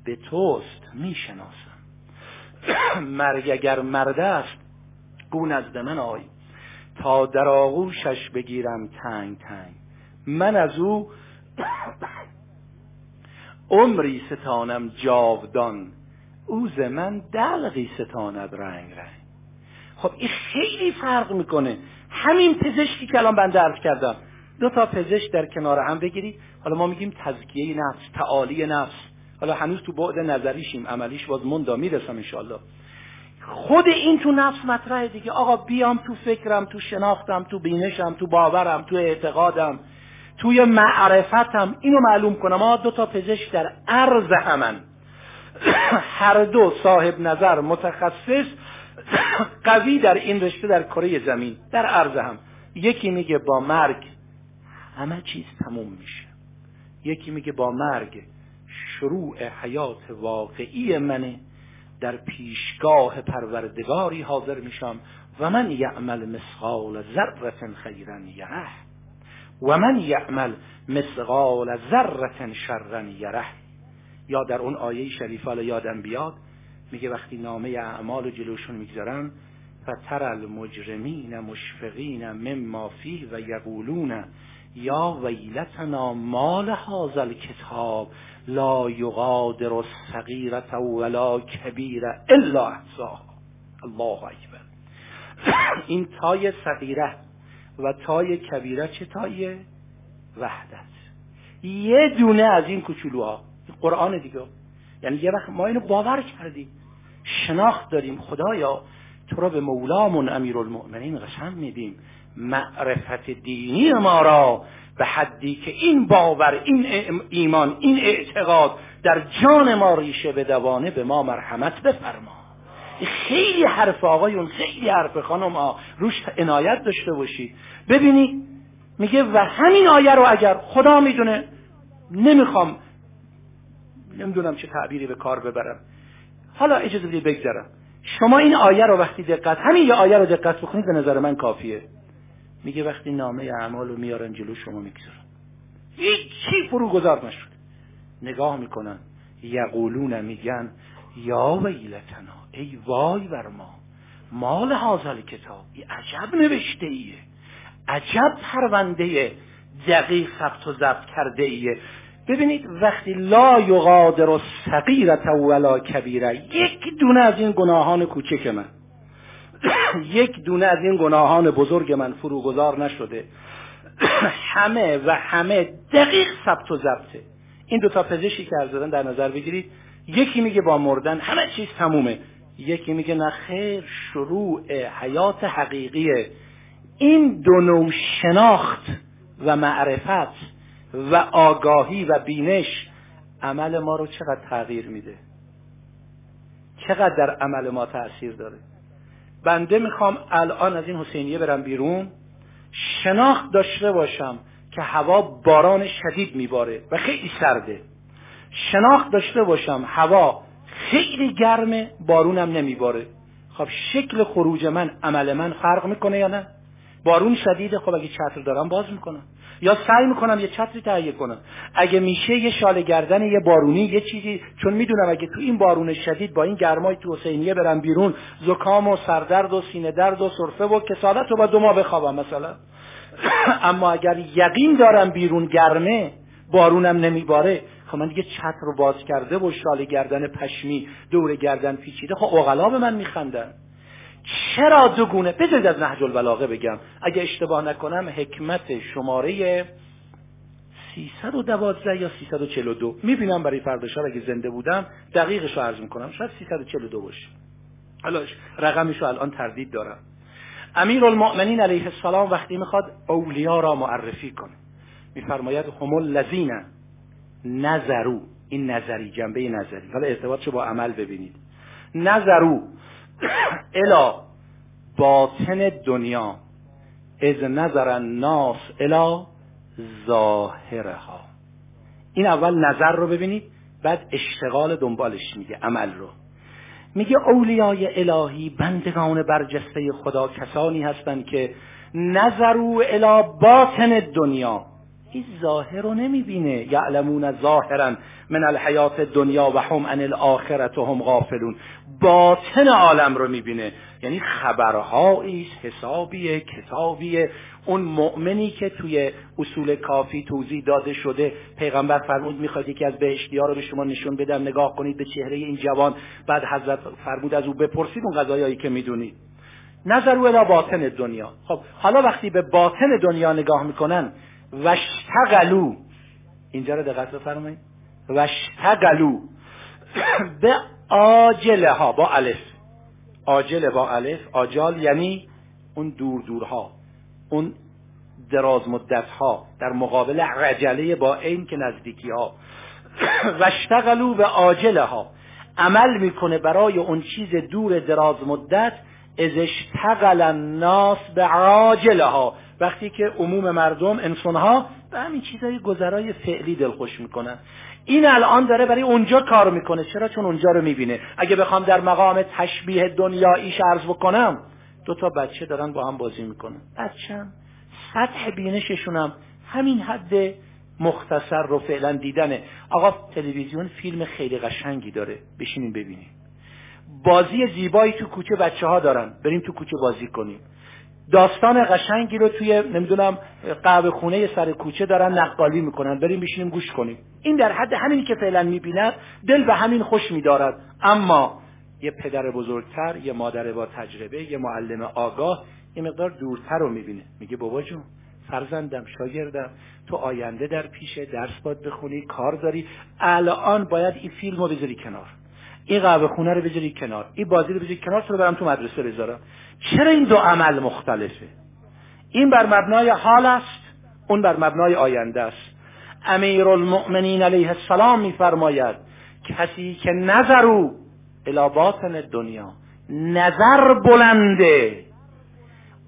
به توست می‌شناسم مرگ اگر مرد است گو نزد من آی. تا در آغوشش بگیرم تنگ تنگ. من از او عمری ستانم جاودان. او ز من دلقی ستاند رنگ رنگ. خب این خیلی فرق می‌کنه. همین پزشکی که الان بنده عرض کردم. دو تا پزشک در کنار هم بگیرید. حالا ما میگیم تزکیه نفس تعالی نفس. حالا هنوز تو بعد نظریشیم عملیش باز مندا می‌رسم انشالله خود این تو نفس مطرحه دیگه. آقا بیام تو فکرم تو شناختم تو بینشم تو باورم تو اعتقادم توی معرفتم اینو معلوم کنم. ما دو تا پزشک در عرض همن. هر دو صاحب نظر متخصص قوی در این رشته در کره زمین در عرض هم. یکی میگه با مرگ همه چیز تموم میشه. یکی میگه با مرگ شروع حیات واقعی منه در پیشگاه پروردگاری حاضر میشم. و من یعمل مسقال ذرة خیرا یره. و من یعمل مسقال ذرة شرا یره. یا در اون آیه شریفه یادم بیاد میگه وقتی نامه اعمال جلوشون می‌گذارن فتر المجرمین مشفقین مما فی و یقولون یا ویلتنا مال هذا الكتاب لا یغادر صغیرت ولا کبیره الا احصاها. الله اکبر. این تای صغیره و تای کبیره چه تای؟ وحدت. یه دونه از این کوچولوها قرآن دیگه. یعنی یه وقت ما اینو باور کردیم. شناخت داریم. خدایا تو را به مولامون امیرالمؤمنین قسم میدیم. معرفت دینی ما را به حدی که این باور این ایمان این اعتقاد در جان ما ریشه به دوانه به ما مرحمت بفرما. خیلی حرف آقایون خیلی حرف خانم ها روش عنایت داشته باشید. ببینید میگه و همین آیه رو اگر خدا می‌دونه نمی‌خوام نمی‌دونم چه تعبیری به کار ببرم. حالا اجازه بدید بگذرم. شما این آیه رو وقتی دقت همین یه آیه رو دقت بکنید به نظر من کافیه. میگه وقتی نامه اعمال رو میارن جلو شما می‌گذارن. هیچی فرو گذار نشد. نگاه می‌کنن. یقولون میگن یا ویلتنا ای وای بر ما. مال حاضر کتاب ای عجب نوشته ایه عجب پرونده دقیق ثبت و ضبط کرده ایه ببینید وقتی لا یغادر و صغیرت ولا کبیره یک دونه از این گناهان کوچک من. یک دونه از این گناهان بزرگ من فروگذار نشده. همه و همه دقیق ثبت و ضبطه. این دو تا پزشکی که دادن در نظر بگیرید یکی میگه با مردن همه چیز تمومه. یکی میگه نه خیر شروع حیات حقیقیه. این دو نوع شناخت و معرفت و آگاهی و بینش عمل ما رو چقدر تغییر میده؟ چقدر در عمل ما تاثیر داره؟ بنده می‌خوام الان از این حسینیه برم بیرون. شناخت داشته باشم که هوا باران شدید میباره و خیلی سرده. شناخت داشته باشم هوا خیلی گرمه بارونم نمیباره. خب شکل خروج من عمل من فرق می‌کنه یا نه؟ بارون شدیده خب اگه چتر دارم باز می‌کنم. یا سعی می‌کنم یه چتری تهیه کنم. اگه میشه یه شال گردن یه بارونی یه چیزی. چون می‌دونم اگه تو این بارون شدید با این گرمای تو حسینیه برم بیرون زکام و سردرد و سینه درد و سرفه و کسالت رو با دو ماه بخوابم مثلا. اما اگر یقین دارم بیرون گرمه بارونم نمیباره. خب من دیگه چتر رو باز کرده و شال گردن پشمی دور گردن پیچیده خب اغلا به من میخندن. چرا دو گونه؟ بذارید از نهج البلاغه بگم. اگه اشتباه نکنم حکمت شماره 312 یا 342 می‌بینم برای فرداشار اگه زنده بودم دقیقش رو عرض می‌کنم. شاید 342 باشه. حالا رقمش رو الان تردید دارم. امیر المؤمنین علیه السلام وقتی می‌خواد اولیا را معرفی کنه میفرماید هم الذین نظرو این نظری جنبه نظری. حالا ارتباطش با عمل ببینید. نظرو الا باطن دنیا از نظر الناس الا ظاهرها. این اول نظر رو ببینید بعد اشتغال دنبالش میگه عمل رو. میگه اولیای الهی بندگان برجسته خدا کسانی هستند که نظرو الا باطن دنیا. این ظاهر رو نمی‌بینه. یعلمون ظاهرا من الحیات دنیا و هم عن الاخرت هم غافلون. باطن عالم رو می‌بینه. یعنی خبرهایی حسابیه کتابیه. اون مؤمنی که توی اصول کافی توضیح داده شده پیغمبر فرمود می‌خواد یکی از بهشتی ها رو به شما نشون بدم نگاه کنید به چهره این جوان. بعد حضرت فرمود از او بپرسید اون قضایایی که می‌دونید. نظر او باطن دنیا خب حالا وقتی به باطن دنیا نگاه می‌کنن وشتغلو اینجا رو دقت بفرمایید. وشتغلو به آجله ها با الف. آجله با الف. آجال یعنی اون دور دورها. اون دراز مدت ها در مقابل رجله با این که نزدیکی ها وشتغلو به آجله ها عمل می‌کنه برای اون چیز دور دراز مدت از اشتغل الناس به عاجله ها وقتی که عموم مردم انسان ها به همین چیزای گذرای فعلی دلخوش می‌کنن. این الان داره برای اونجا کار می‌کنه. چرا؟ چون اونجا رو می‌بینه. اگه بخوام در مقام تشبیه دنیاییش عرض بکنم دو تا بچه دارن با هم بازی می‌کنن. بچه سطح بینششونم همین حد مختصر رو فعلا دیدنه. آقا تلویزیون فیلم خیلی قشنگی داره. بشینیم ببینیم بازی زیبایی تو کوچه بچه ها دارن. بریم تو کوچه بازی کنیم. داستان قشنگی رو توی نمی‌دونم قهوه خونه سر کوچه دارن نقالی می‌کنن. بریم بشینیم گوش کنیم. این در حد همینی که فعلا می‌بیند دل به همین خوش میدارد. اما یه پدر بزرگتر یه مادر با تجربه یه معلم آگاه یه مقدار دورتر رو می‌بینه. میگه بابا جون فرزندم شاگردم. تو آینده در پیشه درس باید بخونی کار داری. الان باید این فیلم رو بذاری کنار. این قهوه خونه رو بذاری کنار این بازی رو بذاری کنار تو برم تو مدرسه بذارم؟ چرا این دو عمل مختلفه؟ این بر مبنای حال است اون بر مبنای آینده است. امیر المؤمنین علیه السلام میفرماید کسی که نظرو الی باطن دنیا نظر بلنده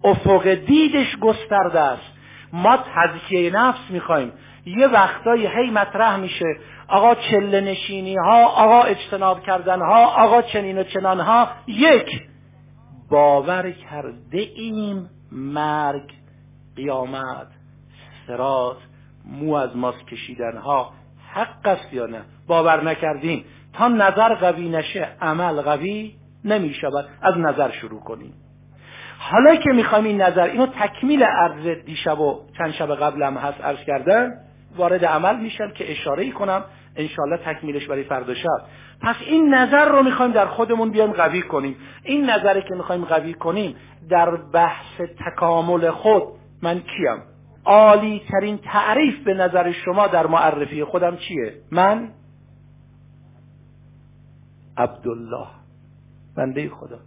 افق دیدش گسترده است. ما تزکیه نفس می‌خوایم. یه وقتایی هی مطرح میشه. آقا چله نشینی ها آقا اجتناب کردن ها آقا چنین و چنان ها یک باور کرده ایم مرگ قیامت سرات مو از ماس کشیدن ها حق است یا نه؟ باور نکردیم. تا نظر قوی نشه عمل قوی نمی شود از نظر شروع کنیم. حالا که می‌خوایم این نظر اینو تکمیل عرض دیشب و چند شب قبلم هست عرض کردن وارد عمل میشم که اشاره ای کنم انشالله تکمیلش برای فردا شب. پس این نظر رو می‌خوایم در خودمون بیایم قوی کنیم. این نظری که می‌خوایم قوی کنیم در بحث تکامل خود من کیم؟ عالی ترین تعریف به نظر شما در معرفی خودم چیه؟ من عبدالله. بنده خدا.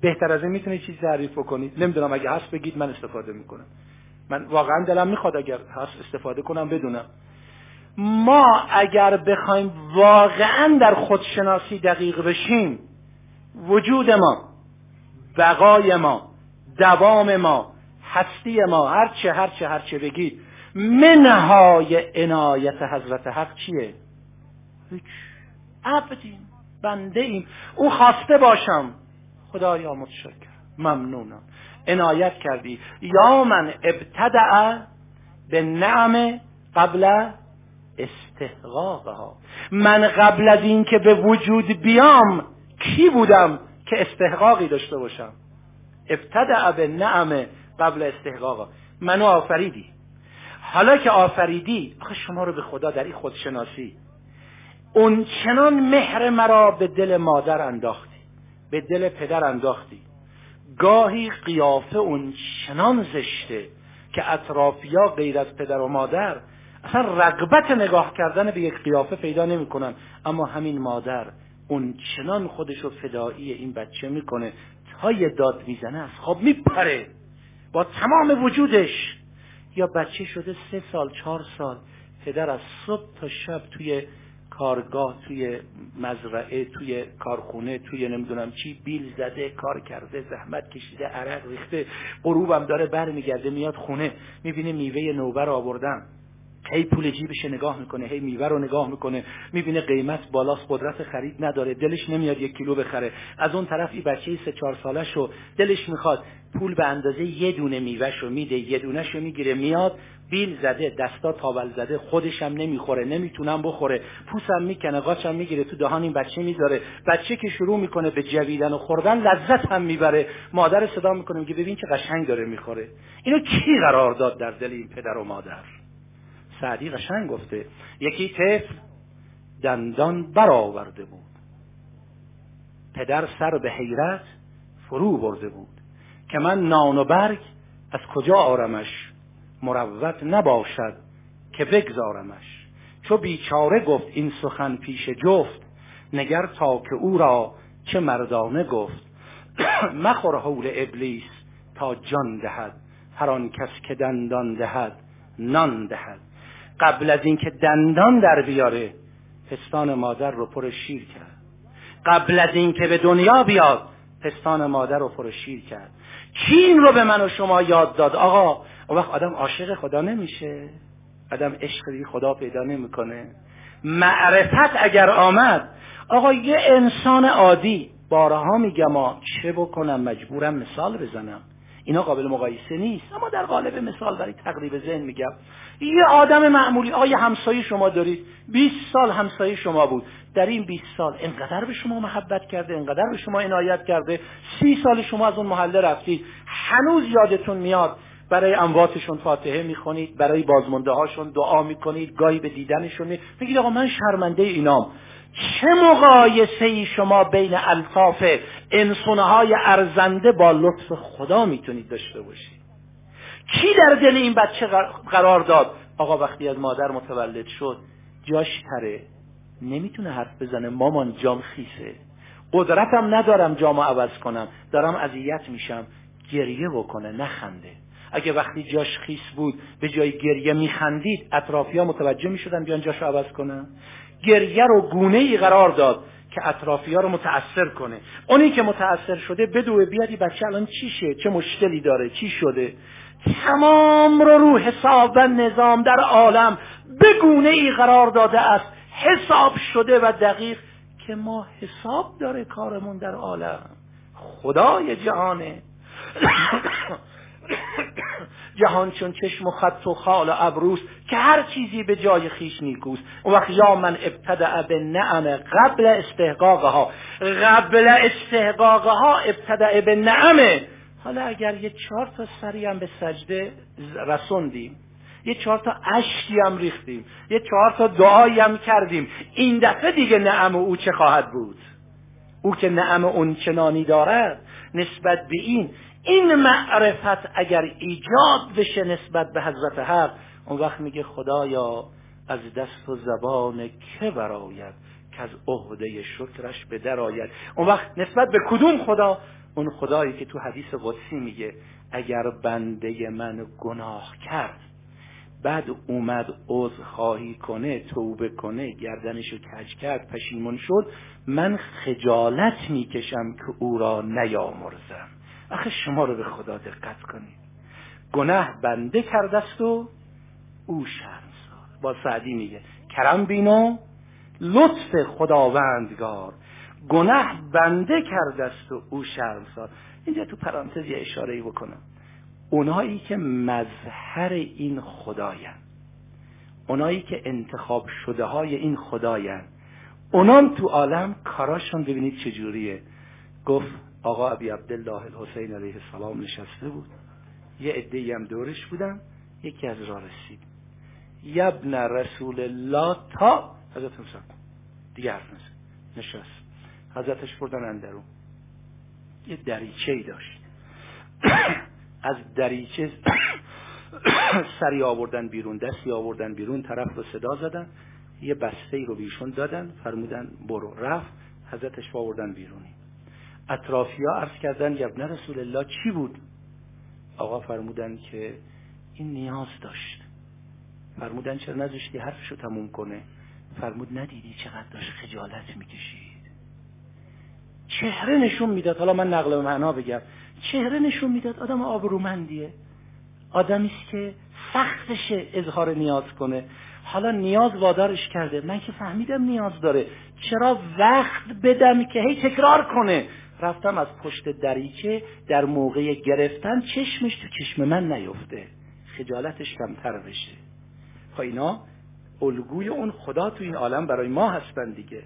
بهتر از این می‌تونید چیزی تعریف بکنید. نمی‌دونم اگه هست بگید من استفاده می‌کنم. من واقعا دلم می‌خواد اگر هست استفاده کنم بدونم. ما اگر بخوایم واقعا در خودشناسی دقیق بشیم وجود ما بقای ما دوام ما هستی ما هرچه هرچه هرچه بگید منهای عنایت حضرت حق چیه؟ هیچ. عبدیم بنده ایم. او خواسته باشم. خدایا متشکر ممنونم. عنایت کردی. یا من ابتدع به نعم قبل استحقاقها. من قبل از اینکه به وجود بیام کی بودم که استحقاقی داشته باشم؟ ابتدع به نعم قبل استحقاقا. منو آفریدی. حالا که آفریدی آخه شما رو به خدا در این خودشناسی. اون چنان مهر مرا به دل مادر انداختی به دل پدر انداختی. گاهی قیافه اون چنان زشته که اطرافیا غیر از پدر و مادر اصلا رغبت نگاه کردن به یک قیافه پیدا نمی‌کنن. اما همین مادر اون چنان خودشو فدایی این بچه می‌کنه تا یه داد می‌زنه از خواب میپره با تمام وجودش. یا بچه شده سه سال چهار سال پدر از صبح تا شب توی کارگاه توی مزرعه توی کارخونه توی نمی‌دونم چی بیل زده کار کرده زحمت کشیده عرق ریخته غروبم داره برمیگرده میاد خونه می‌بینه میوه نوبر آوردن. هی پول جیبش نگاه می‌کنه هی میوه رو نگاه می‌کنه می‌بینه قیمت بالاست قدرت خرید نداره دلش نمیاد یک کیلو بخره. از اون طرف این بچه سه چهار ساله شو دلش می‌خواد پول به اندازه یه دونه میوه شو میده یه دونه شو می‌گیره میاد بیل زده دستا تاول زده خودش هم نمی‌خوره نمی‌تونم بخوره. پوسم می‌کنه قاچم می‌گیره تو دهان این بچه می‌ذاره. بچه که شروع می‌کنه به جویدن و خوردن لذت هم می‌بره. مادر صدا می‌کنه میگه ببین که قشنگ داره می‌خوره. اینو کی قرار داد در دل این پدر و مادر؟ سعدی قشنگ گفته. یکی طفل دندان برآورده بود. پدر سر به حیرت فرو برده بود. که من نان و برگ از کجا آرمش؟ مروت نباشد که بگذارمش. چو بیچاره گفت این سخن پیش جفت نگر تا که او را چه مردانه گفت. مخور حول ابلیس تا جان دهد هر آن کس که دندان دهد نان دهد. قبل از اینکه دندان در بیاره پستان مادر رو پر شیر کرد. قبل از اینکه به دنیا بیاد پستان مادر رو پر شیر کرد. این رو به من و شما یاد داد. آقا اون وقت آدم عاشق خدا نمیشه. آدم عشق خدا پیدا نمی‌کنه. معرفت اگر آمد آقا یه انسان عادی بارها میگم چه بکنم؟ مجبورم مثال بزنم. اینا قابل مقایسه نیست. اما در قالب مثال برای تقریب ذهن میگم. یه آدم معمولی آیا همسایه شما دارید. 20 سال همسایه شما بود. در این 20 سال انقدر به شما محبت کرده انقدر به شما عنایت کرده. سی سال شما از اون محله رفتید. هنوز یادتون میاد برای امواتشون فاتحه می‌خونید برای بازمونده هاشون دعا می‌کنید گاهی به دیدنشون میگید آقا من شرمنده اینام. چه مقایسه ای شما بین الطاف انسانهای ارزنده با لطف خدا می‌تونید داشته باشید؟ کی در دل این بچه قرار داد؟ آقا وقتی از مادر متولد شد جاش تره نمی‌تونه حرف بزنه مامان جام خیسه. قدرتم ندارم جامو عوض کنم دارم اذیت میشم. گریه بکنه نخنده. اگه وقتی جاش خیس بود به جای گریه میخندید اطرافیا متوجه می‌شدن بیان جاشو عوض کنن. گریه رو گونه ای قرار داد که اطرافی ها رو متأثر کنه. اونی که متأثر شده بدوه بیادی بچه الان چیشه چه مشکلی داره؟ چی شده؟ تمام رو رو حساب و نظام در عالم به گونه ای قرار داده است. حساب شده و دقیق که ما حساب داره کارمون در عالم. خدای جهانه. جهان چون چشم و خط و خال و ابروس که هر چیزی به جای خیش نیکوست. اون وقت یا من ابتدع به نعم قبل استحقاقها. قبل استحقاقها ابتدع به نعمه حالا اگر یه چهار تا سری به سجده رسوندیم یه چهار تا اشکی هم ریختیم یه چهار تا دعایی هم کردیم این دفعه دیگه نعم او چه خواهد بود؟ او که نعم اون چنانی دارد نسبت به این این معرفت اگر ایجاد بشه نسبت به حضرت حق اون وقت میگه خدایا از دست و زبان که براید که از عهده شکرش به در آید. اون وقت نسبت به کدوم خدا؟ اون خدایی که تو حدیث قدسی میگه اگر بنده من گناه کرد بعد اومد عذ خواهی کنه توبه کنه گردنشو کج کرد پشیمون شد. من خجالت می‌کشم که او را نیامرزم. آخه شما رو به خدا دقت کنید. گناه بنده کرده است و او شرمسار. با سعدی میگه کرم بینو لطف خداوندگار. گناه بنده کرده است و او شرمسار. اینجا تو پرانتز یه اشاره ای بکنم. اونایی که مظهر این خداین اونایی که انتخاب شده های این خداین اونام تو عالم کاراشون ببینید چجوریه. گفت آقا ابی عبدالله الحسین علیه السلام نشسته بود. یه عده هم دورش بودن. یکی از راه رسید. یبن رسول الله تا حضرت موسی. دیگه حرف نشست. حضرتش بردن اندرون. یه دریچه ای داشت. از دریچه سری آوردن بیرون دستی آوردن بیرون طرف رو صدا زدن یه بسته رو بیشون دادن فرمودن برو. رفت حضرتش آوردن بیرونی. اطرافیا عرض کردن یبن رسول الله چی بود؟ آقا فرمودن که این نیاز داشت. فرمودن چرا نذاشتی؟ حرفشو تموم کنه. فرمود ندیدی چقدر داشت خجالت می‌کشید. چهره نشون می‌داد. حالا من نقل معنا بگم. چهره نشون می‌داد آدم آبرومندیه. آدمی است که سختشه اظهار نیاز کنه. حالا نیاز وادارش کرده. من که فهمیدم نیاز داره. چرا وقت بدم که هی تکرار کنه؟ رفتم از پشت دریچه در موقع گرفتن چشمش تو چشم من نیفته. خجالتش کمتر بشه. خب اینا الگوی اون خدا تو این عالم برای ما هستن دیگه.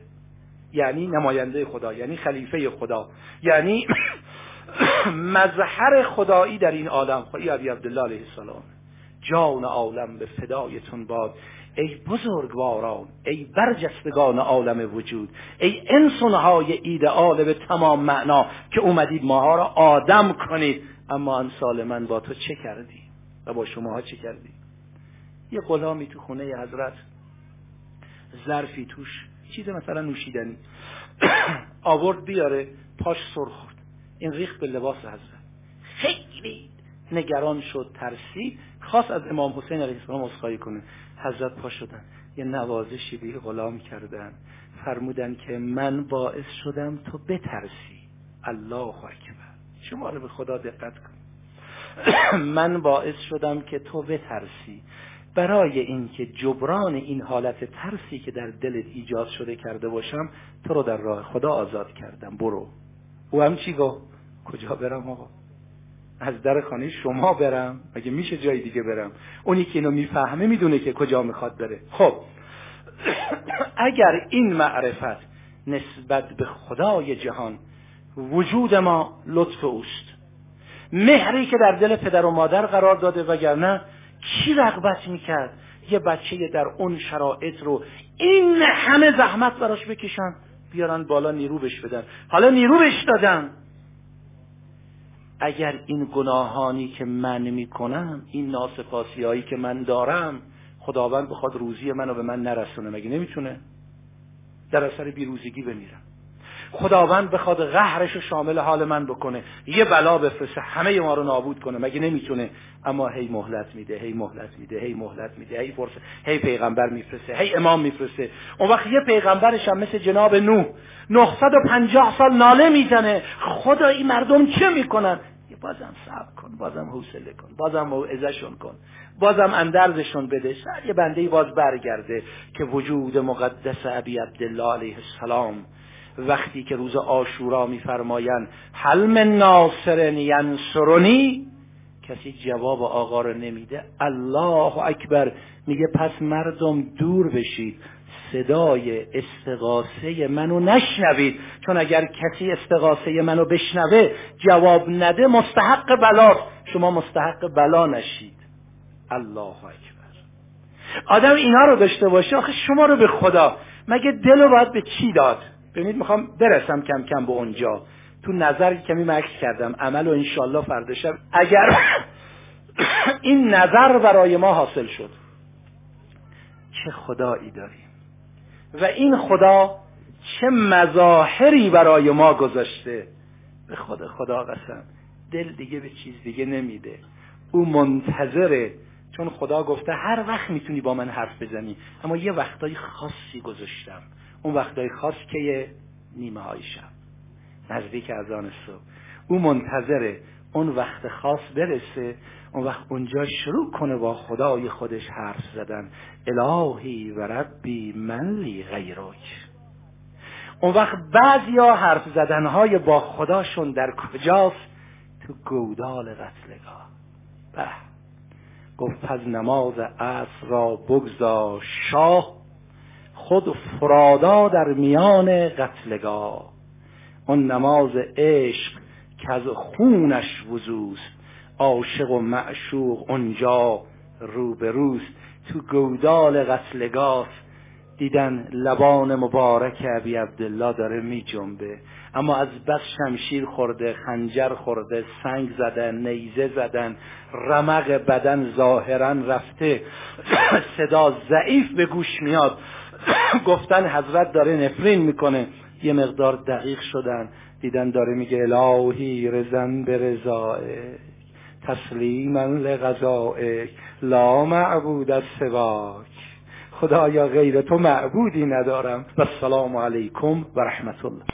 یعنی نماینده خدا یعنی خلیفه خدا. یعنی مظهر خدایی در این عالم خواهی ابی عبدالله علیه السلام. جان عالم به فدایتون باد. ای بزرگواران ای برجستگان عالم وجود ای انسانهای ایدئال به تمام معنا که اومدید ماها را آدم کنید. اما انسال من با تو چه کردی؟ و با شماها چه کردی؟ یه غلامی تو خونه حضرت ظرفی توش چیز مثلا نوشیدنی آورد بیاره پاش سرخ این ریخت به لباس حضرت. خیلی نگران شد ترسید. خواست از امام حسین علیه السلام عذرخواهی کنه. حضرت پا شدن. یه نوازشی به غلام کردن. فرمودن که من باعث شدم تو بترسی. الله اکبر. شما رو به خدا دقت کن. من باعث شدم که تو بترسی. برای اینکه جبران این حالت ترسی که در دلت ایجاد شده کرده باشم تو رو در راه خدا آزاد کردم. برو. او هم چی گفت؟ کجا برم آقا؟ از در خانه شما برم. مگه میشه جای دیگه برم؟ اونی که اینو می‌فهمه می‌دونه که کجا می‌خواد بره. خب. اگر این معرفت نسبت به خدای جهان وجود ما لطف اوست. مهری که در دل پدر و مادر قرار داده وگرنه کی رغبت می‌کرد یه بچه در اون شرایط رو این همه زحمت براش بکشن؟ بیارن بالا نیرو بش بدن. حالا نیرو بش دادن. اگر این گناهانی که من می‌کنم این ناسپاسی هایی که من دارم خداوند بخواد روزی منو به من نرسونه مگه نمی‌تونه؟ در اثر بیروزگی بمیرم. خداوند بخواد قهرش رو شامل حال من بکنه. یه بلا بفرسته. همه ما رو نابود کنه. مگه نمی‌تونه؟ اما هی مهلت میده هی مهلت میده هی مهلت میده هی فرصه هی پیغمبر میفرسته هی امام میفرسته. اون وقت یه پیغمبرش هم مثل جناب نوح 950 سال ناله می‌زنه. خدا این مردم چه می‌کنن؟ بازم صبر کن بازم حوصله کن بازم موعظهشون کن. بازم اندرزشون بده. شاید یه بنده باز برگرده که وجود مقدس ابی عبدالله علیه السلام وقتی که روز آشورا میفرمایند حل من ناصر ینصرنی؟ کسی جواب آقا رو نمیده. الله اکبر. میگه پس مردم دور بشید صدای استقاسه منو نشنوید. چون اگر کسی استقاسه منو بشنوه جواب نده مستحق بلا شما مستحق بلا نشید. الله اکبر. آدم اینا رو داشته باشه آخه شما رو به خدا. مگه دل رو باید به چی داد؟ ببینید می‌خوام برسم کم کم به اونجا. تو نظر کمی مکس کردم. عمل و انشالله فردا شب. اگر این نظر برای ما حاصل شد. چه خدایی داریم. و این خدا چه مظاهری برای ما گذاشته. به خدا خدا قسم. دل دیگه به چیز دیگه نمیده. او منتظره. چون خدا گفته هر وقت می‌تونی با من حرف بزنی. اما یه وقتای خاصی گذاشتم. اون وقتای خاص که نیمه های شب. نزدیک از آن صبح. او منتظره اون وقت خاص برسه اون وقت اونجا شروع کنه با خدای خودش حرف زدن. الهی و ربی من لی غیرک. اون وقت بعضیا حرف زدنهای با خداشون در کجاست؟ تو گودال قتلگاه به. گفت از نماز عصر را بگذار شاه خود فرادا در میان قتلگاه. اون نماز عشق که از خونش وزوست عاشق و معشوق اونجا روبروست. تو گودال قتلگاه دیدن لبان مبارک ابی عبدالله داره می جنبه. اما از بس شمشیر خورده خنجر خورده سنگ زدن نیزه زدن رمق بدن ظاهرا رفته. صدا ضعیف به گوش میاد. گفتن حضرت داره نفرین می‌کنه. یه مقدار دقیق شدن. دیدن داره میگه الهی رزن به رضایه تسلیما لغذائک. لا معبود از سواک. خدایا غیر تو معبودی ندارم. و السلام علیکم و رحمت الله.